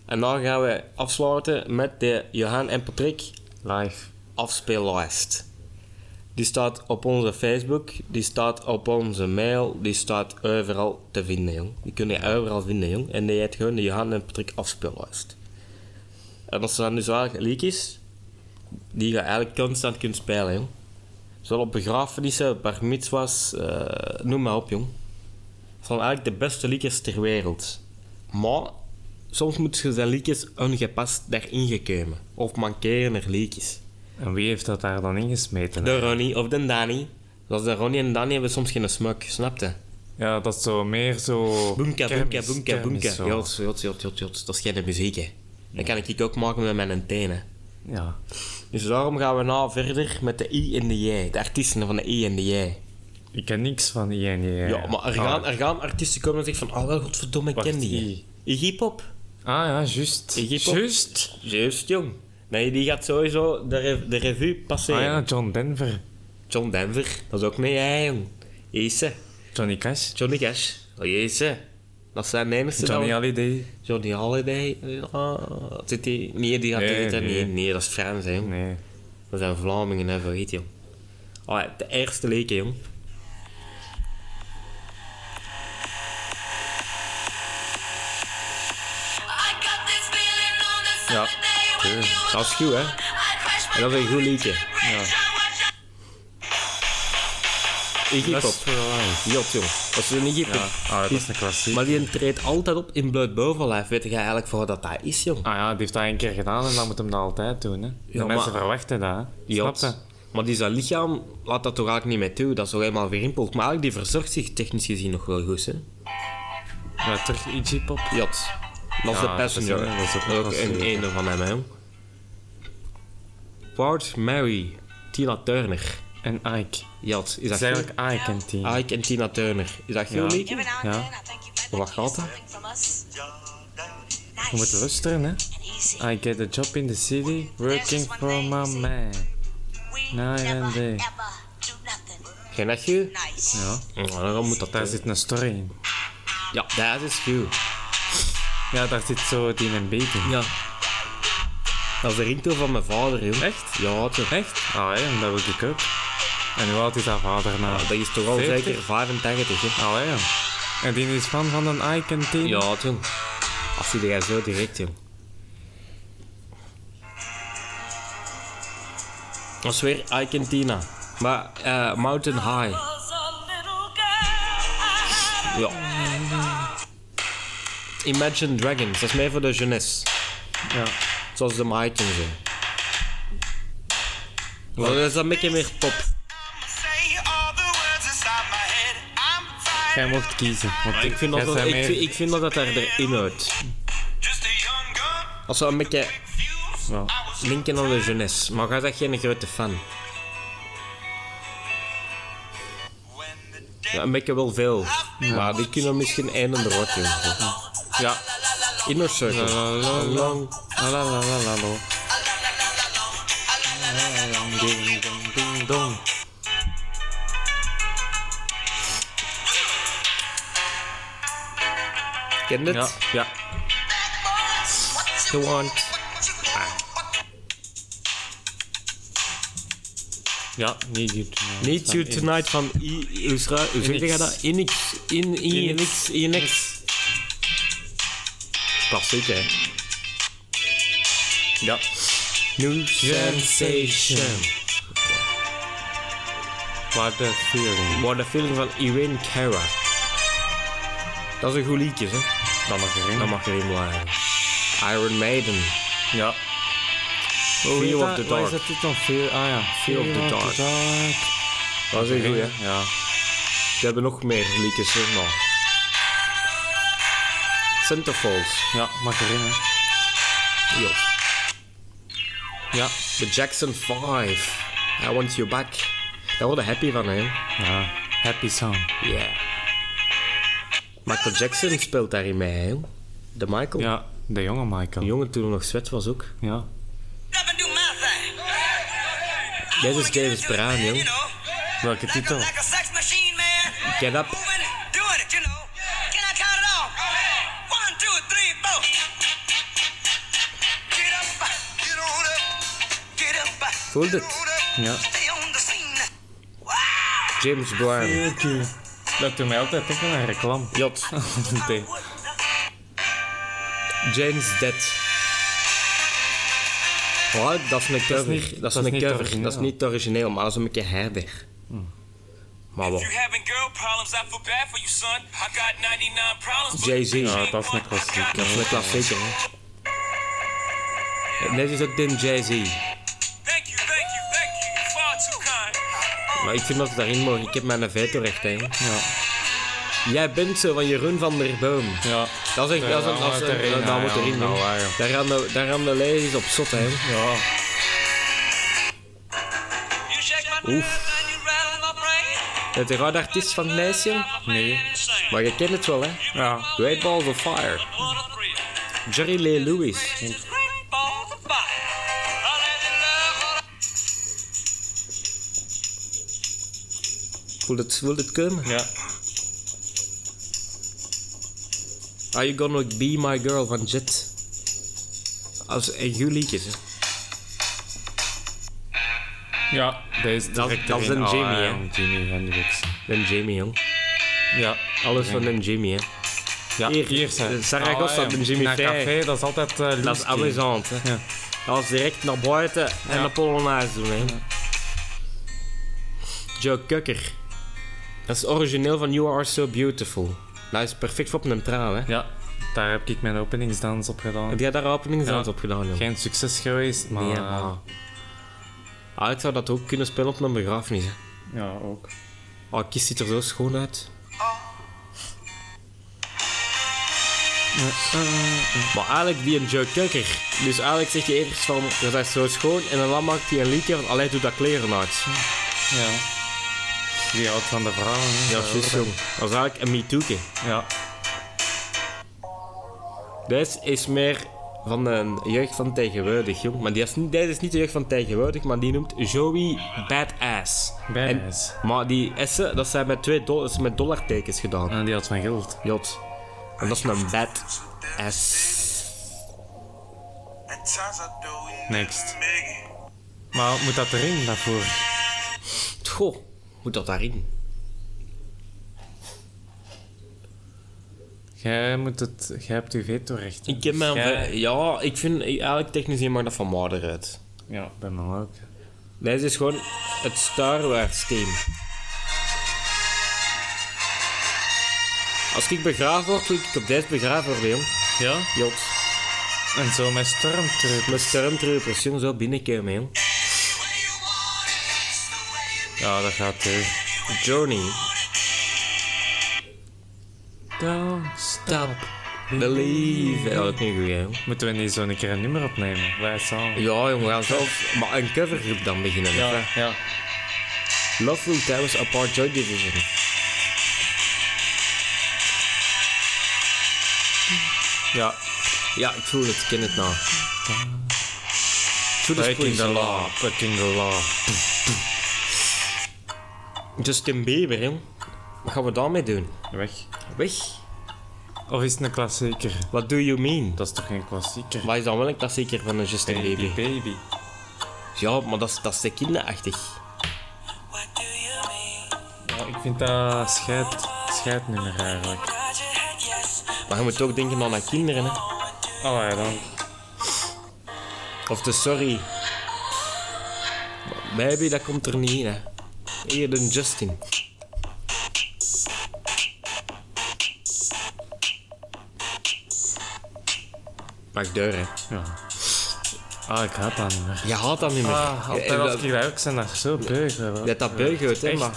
En dan gaan we afsluiten met de Johan en Patrick Live. afspeellijst. Die staat op onze Facebook, die staat op onze mail, die staat overal te vinden, jong. Die kun je overal vinden, jong. En die heet gewoon de Johan en Patrick afspeellijst. En dat zijn dus eigenlijk liedjes die je eigenlijk constant kunt spelen, jong. Zowel op begrafenissen, bar mitzwas, eh, noem maar op, jong. Het zijn eigenlijk de beste liedjes ter wereld. Maar soms moeten je zijn liedjes ongepast daarin gekomen. Of mankeren er liedjes. En wie heeft dat daar dan ingesmeten? De Ronnie of de Danny. Zoals de Ronnie en Danny hebben soms geen smak, snapte? Ja, dat is zo meer zo... Boemka, boemka, boemka, boemka. Jots, jots, jots, jots, jots. Dat is geen muziek, hè. Dat kan ik ook maken met mijn tenen. Ja. Dus daarom gaan we nou verder met de I en de J. De artiesten van de I en de J. Ik ken niks van ING. Ja, maar er gaan, er gaan artiesten komen en zeggen van... Oh, wel, godverdomme, ik ken die. I. Iggy Pop. Ah ja, juist. Iggy Pop. Juist. Juist, jong. Nee, die gaat sowieso de, de revue passeren. Ah ja, John Denver. John Denver, dat is ook mee, hè, jong. Jezus. Johnny Cash. Johnny Cash. Oh, jezus. Dat zijn enigste Johnny dat- Hallyday. Johnny Holiday. Ah, zit die? Nee, die gaat Nee, zitten. nee. Nee, nee, dat is Frans, hè, jong. Nee. Dat zijn Vlamingen, hè, vergeet je. Oh, de eerste leek, hè, jong. Dat is goed, hè. En dat is een goed liedje. Ja. Iggy Pop. Jot, jong. Dat is een Iggy Pop. Ja. Ah, dat is een klassiek. Maar die treedt altijd op in bloot bovenlijf. Weet je eigenlijk voor wat dat dat is, jong? Ah ja, die heeft dat een keer gedaan en dan moet hem dat altijd doen. Hè. De Ja, mensen maar- verwachten dat. Hè. Jot. Snap je? Maar die zijn lichaam laat dat toch eigenlijk niet meer toe. Dat is toch helemaal verrimpeld. Maar eigenlijk, die verzorgt zich technisch gezien nog wel goed, hè. Ja, terug Iggy Pop. Jot. Dat is Ja, de Passenger. dat is- ook een ene van hem, hè. Ward Mary. Tina Turner. En Ike. Jot. Is dat is eigenlijk Ike en Team. Ike en Tina Turner. Is dat Ja. liedje? Ja. Wat gaat dat? Je moet luisteren, hè. I get a job in the city, working for my man. Night and day. Geen dat goed? Ja, Ja, dan moet dat daar zit een story in. Ja, dat is goed. Ja, daar zit zo die een beat in. Ja. Dat is de ringtoon van mijn vader, joh. Echt? Ja, tjoh. Echt? Ah ja, dat wil ik ook. En hoe oud is dat vader nou? Dat is toch al 40? zeker 85, hè. Allee, ja. En die is fan van een en Team? Ja, toen. Als hij jij zo direct, jong. Dat is weer en Tina. Maar eh, Mountain High. Ja. Imagine Dragons, dat is meer voor de jeunesse. Ja. Zoals de Mike en zo. Maar dat is dan een beetje meer pop. Jij mocht kiezen. Want Ik vind dat, dat, ik, vind, ik vind dat dat erin houdt. Als we een beetje Ja. linken aan de jeunesse. Maar jij bent geen grote fan. Ja, een beetje wel veel. Maar die kunnen misschien de rot doen. Ja. Inner Circle. Lang. Ding dong ding dong. Ken Ja. Ja. Want. Ja, niet you tonight. Need You Tonight van. Hoe zeg je Inix. dat? Inix. In, Inix. Inix. Klassiek, hè? Ja. New Sensation. What a feeling. What a feeling van Irene Cara. Dat is een goed liedje, hè? Dan nog erin. Dat mag erin blijven. Iron Maiden. Ja. Fear of the Wat is Dark. dat dan? Fear, ah ja. Fear of the Dark. Dat is een goeie. Ja. Ze hebben nog meer liedjes, maar... Centerfolds. Ja, mag erin, hè. Jo. Ja. The Jackson 5. I Want You Back. Daar worden happy van, hè? Ja. Happy song. Yeah. Michael Jackson speelt daarin mee, hè? De Michael. Ja, de jonge Michael. De jongen toen nog zwet was ook. Ja. Dit is James Brown, jong. Welke titel? Get up. Voelt het? Ja. James Brown. Dat doet mij altijd denken aan reclame. Jot. <laughs> Nee. James Dead. Oh, dat is een cover. Dat is, niet- dat is een niet cover. origineel. Dat is niet origineel, maar dat is een beetje herder. Maar wel. You having girl problems, I feel bad for you, son. I got 99 problems. but Jay-Z. Ja, dat is een klassieker. Dat is een klassieker, hè. En Dit is ook de Jay-Z. Maar ik vind dat het daarin mag. Ik heb mijn veto-recht, hè. Ja. Jij bent zo van Jeroen van der Boom. Ja. Dat is echt... Dat, is een- dat, een- ja, moet ja, erin, nou, ja. Daar gaan de, daar gaan de ladies op zot, hè. Ja. Brain. Het rode artiest van Nation? Nee. Maar je kent het wel, hè. Ja. Great Balls of Fire. Jerry Lee Lewis. Voelt het, voelt het komen? Ja. Are You Gonna Be My Girl van Jet. Als een goed liedje, hè. Ja, deze Dat- dat is een Ah, Jimmy, ja, hè. jong, Jimmy Hendrix. Den Jamie, jong. Ja. Alles van Den Jamie, hè. Ja, Hier, hier, zijn. Zaragoza, Ah, ja. de Jimmy Naar Fair. café, dat is altijd uh, Dat is amusant, hè. Ja. Dat is direct naar buiten en Ja. naar Polonaise doen, hè. Joe Cocker. Dat is origineel van You Are So Beautiful. Dat is perfect voor op een traan, hè. Ja, daar heb ik mijn openingsdans op gedaan. Heb jij daar openingsdans Ja. op gedaan, joh? Geen succes geweest, maar... Nee, maar... Ah, ik zou dat ook kunnen spelen op een begrafenis, hè. ja, ook. Oh, Kies ziet er zo schoon uit. Maar eigenlijk die een Joe. Dus eigenlijk zeg je eerst van, dat is zo schoon. En dan maakt hij een liedje van, allee, doe dat kleren uit. Ja. Die houdt van de vrouwen. hè. Ja, jong. Dat is eigenlijk een MeToo'tje. hem. Ja. Deze is meer van de jeugd van tegenwoordig, jong. Maar die is niet, deze is niet de jeugd van tegenwoordig, maar die noemt Joey Badass. Badass. En- maar die S'en, dat zijn met twee doll dat is met dollartekens gedaan. En die had van geld. Jot. En dat is een badass. Next. Maar moet dat erin daarvoor? Goh, moet dat daarin? Jij moet het... Jij hebt uw veto-recht. Ik heb mijn... Jij- Ja, ik vind eigenlijk technisch gezien mag dat van Maarder uit. Ja, bij mij ook. Deze is gewoon het Star Wars team. Als ik begraven word, wil ik op deze begraven worden, jong. Ja? Jot. En zo met stormtroopers. Met stormtroopers, jong, zo binnenkomen, jong. Ja, dat gaat terug. Journey. Don't stop. Believe. Ja, dat is niet goed, hè. Moeten we niet zo een keer een nummer opnemen? Wij samen. Ja, jong, we gaan zelf... Maar een covergroep dan beginnen, Ja, hè. ja. Love Will Towers Apart Joy Division. Ja. Ja, ik voel het, ik ken het nou. Breaking the law, breaking the law. Justin Bieber, jong. Wat gaan we daarmee doen? Weg. Weg. Of is het een klassieker? What do you mean? Dat is toch geen klassieker? Maar is dan wel een klassieker van een Justin Baby, Bieber? baby. Ja, maar dat is, dat is te kinderachtig. Ja, ik vind dat scheid, scheidnummer eigenlijk. Maar je moet ook denken aan de kinderen, hè. Oh ja, dan. Of de sorry. Baby, dat komt er niet in, hè. Hier, de Justin. Mag deur, hè. Ja. Ah, ik haat dat niet meer. Je haat dat niet meer. Ah, altijd Ja, als dat- ik dat ook zijn, dat zo beug. hè. Dat dat beugt, hè, Echt. maar...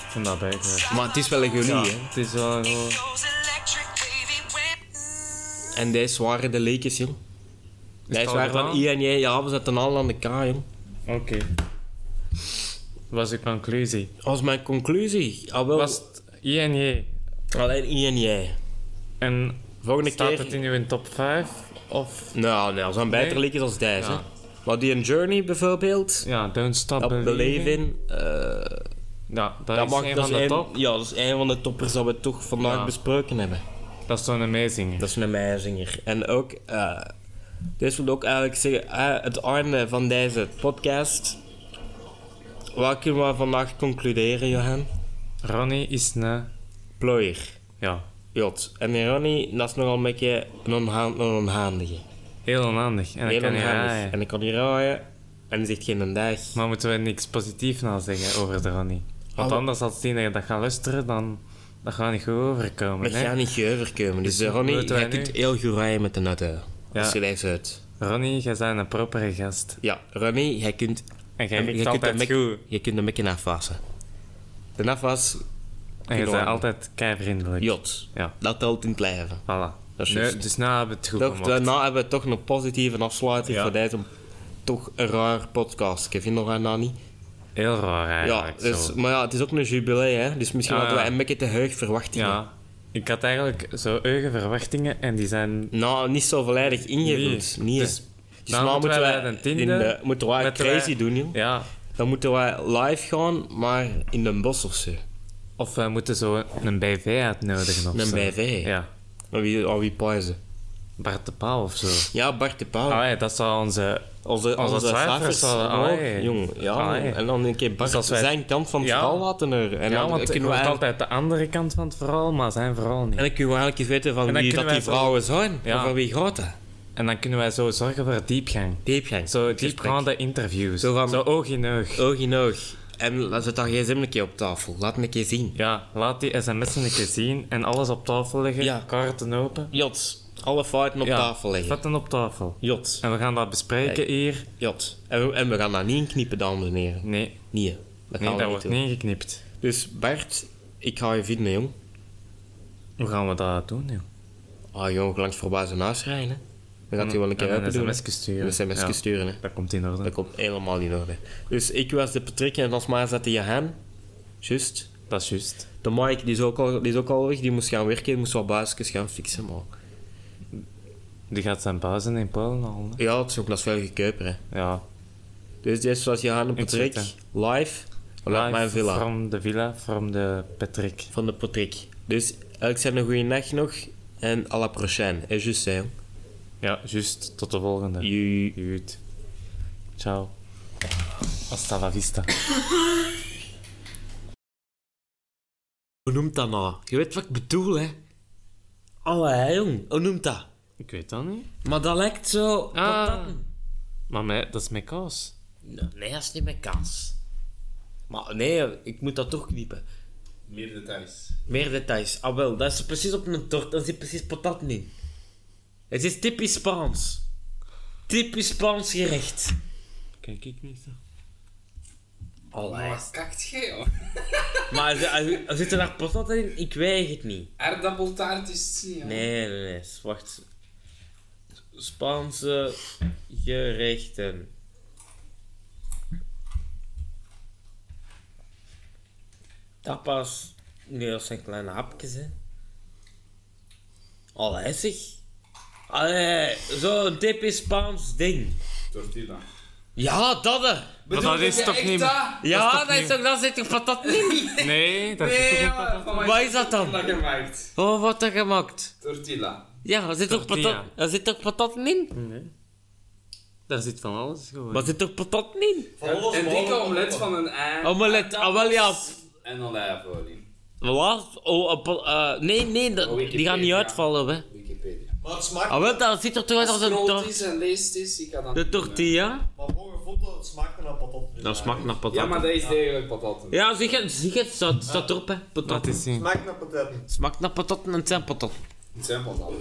Ik vind dat beug. Maar het is wel een goeie, Ja, hè. het is wel gewoon... En deze waren de leekjes, jong. Deze waren van? I en J. Ja, we zetten al aan de K, jong. Oké. Wat was de conclusie? Als mijn conclusie. Al wel... Was het I en J? Alleen I en J. En Volgende staat keer... het in uw top 5? Of... Nou, nee, er zijn betere Nee. liedjes als deze. Ja. Maar die een Journey bijvoorbeeld, Ja, Don't Stop Believing. Eh Ja, dat, dat, is mag, een dat, van de een, top. ja, dat is een van de toppers dat we toch vandaag Ja. besproken hebben. Dat is zo'n amazing. Dat is een meizinger. En ook, eh deze wil ook eigenlijk zeggen, eh, het einde van deze podcast. Wat kunnen we vandaag concluderen, Johan? Ronnie is een... Plooier. Ja, Jot. En Ronnie, dat is nogal een beetje een, onhaan, een onhandige. heel onhandig. En Heel kan onhandig. En ik kan niet rijden. En die zegt geen dag. Maar moeten we niks positiefs nou zeggen over de Ronnie? Want Oh. anders als die dat gaat luisteren, dan... Dat gaat niet goed overkomen, Dat gaat niet overkomen. Dus Dus eh, Ronnie, moeten wij jij nu- kunt heel goed rijden met de auto. Ja. Als je deze uit. Ronnie, jij bent een propere gast. Ja, Ronnie, jij kunt... En jij je kunt mek- goed. Je kunt de mekken afwassen. De afwas, En je bent altijd keivriendelijk. jot. Ja, Dat telt in het leven. voilà. Dat is Nee, dus nou hebben we het goed Toch, daarna hebben we toch een positieve afsluiting Ja. voor deze toch een raar podcast. Ik vind nog aan dat niet. Heel raar Ja, eigenlijk. dus, zo. maar ja, het is ook een jubilee, hè. Dus misschien Ah, hadden we ja. een beetje te hoog verwachtingen. Ja, ik had eigenlijk zo eigen verwachtingen en die zijn... Nou, niet zo volledig ingevuld. Nee. Niet, Dus nou moeten moeten wij wij, de tiende- in de, moeten wij crazy wij- doen, joh. Ja, Dan moeten wij live gaan, maar in een bos of zo. of we moeten zo een BV uitnodigen of Een zo. BV? Ja, Aan wie, aan wie pauze? Bart de Pauw of zo. Ja, Bart de Pauw. Ah, ja, dat zou onze... onze, onze onze cijfers jong. Ja, Allee. en dan een keer Bart Dus wij- zijn kant van het Ja. verhaal laten horen. En ja, dan want ik kunnen we eigenlijk- altijd de andere kant van het verhaal, maar zijn verhaal niet. en dan kunnen we eigenlijk eens weten van wie dat die wij vrouwen zijn. Ja. Of van wie gaat dat? En dan kunnen wij zo zorgen voor diepgang. Diepgang. Zo diepgaande interviews. Zo Zo, van- oog in oog. Oog in oog. En laat het daar gsm een keer op tafel. Laat me een keer zien. Ja, laat die sms'en een keer zien en alles op tafel leggen. Ja. Kaarten open. Jot. Alle feiten op ja, tafel leggen. Fetten op tafel. Jot. En we gaan dat bespreken hier. Jot. En we, en we gaan dat niet inknippen, dames en heren. Nee, Nee, dat gaan nee we dat niet wordt doen. niet ingeknipt. Dus Bart, ik ga je vinden, jong. Hoe gaan we dat doen, joh? Ah, jong, langs voorbij zijn huis rijden, hè. Dan gaat hij wel een keer En open doen. Een sms'je sturen. Een sms'je Ja, sturen, hè. Dat komt in orde. Dat komt helemaal in orde. Dus ik was de Patrick en als maar zat de Johan. Juist. Dat is juist. De Mike, die is, ook al, die is ook al weg. Die moest gaan werken, moest wat buisjes gaan fixen, maar... Die gaat zijn pauze in Polen al. hè? Ja, het is ook nog veel goedkoper, hè. Ja. Dus dit was Johan en Patrick, live, vanuit Live mijn villa. From de villa, from de Patrick. Van de Patrick. Dus, elk zijn een goede nacht nog. En à la prochaine. En just, hè. Ja, juist. Tot de volgende. Goed. Ciao. Hasta la vista. <laughs> Hoe noemt dat nou? Je weet wat ik bedoel, hè? Allee, jong. Hoe noemt dat? Ik weet dat niet. Maar dat lijkt zo... Ah. patatten. Maar met, dat is met kaas. Nee, dat is niet met kaas. Maar nee, ik moet dat toch knippen. Meer details. Meer details. Ah wel, dat is precies op een tort. Daar zit precies patat in. Het is typisch Spaans. Typisch Spaans gerecht. Kijk ik niet zo. Allee. Wat kakt jij, joh? <laughs> Maar er- zit er daar patat in? Ik weet het niet. Aardappeltaart is het niet. Nee, nee, nee. Wacht. Spaanse gerechten. Tapas. Nee, dat zijn kleine hapjes, hè. Allee, zeg. Allee, zo'n typisch Spaans ding. Tortilla. Ja, dat hè. Maar dat is toch niet... Ja, toch dat is niet- toch, daar zit toch patat in? <laughs> Nee, dat is toch niet patat? van mij Wat is dat dan? gemaakt. Oh, wat er gemaakt? Tortilla. Ja, er zit toch patat, er zit toch patat in? Nee. Daar zit van alles gewoon. Maar er zit toch patat in? Een dikke omelet van een ei. Omelet, ah wel ja. En olijfolie. Wat? Oh, eh, nee, nee, dat- Oh, die gaan niet uitvallen, hè. Maar het smaakt... Ah, wel, dat ziet er toch uit als een Als het tor is en leest is, ik kan dat de niet tortilla. Maar morgen vond dat het smaakte naar patat. dus Dat smaakt naar patat. Ja, maar dat is degelijk patat. Ja, zeg het, zeg het, staat, staat erop, hè. Patat. Laat eens zien. Smaakt naar patat. Smaakt naar patat en het zijn patat. Het zijn patatten.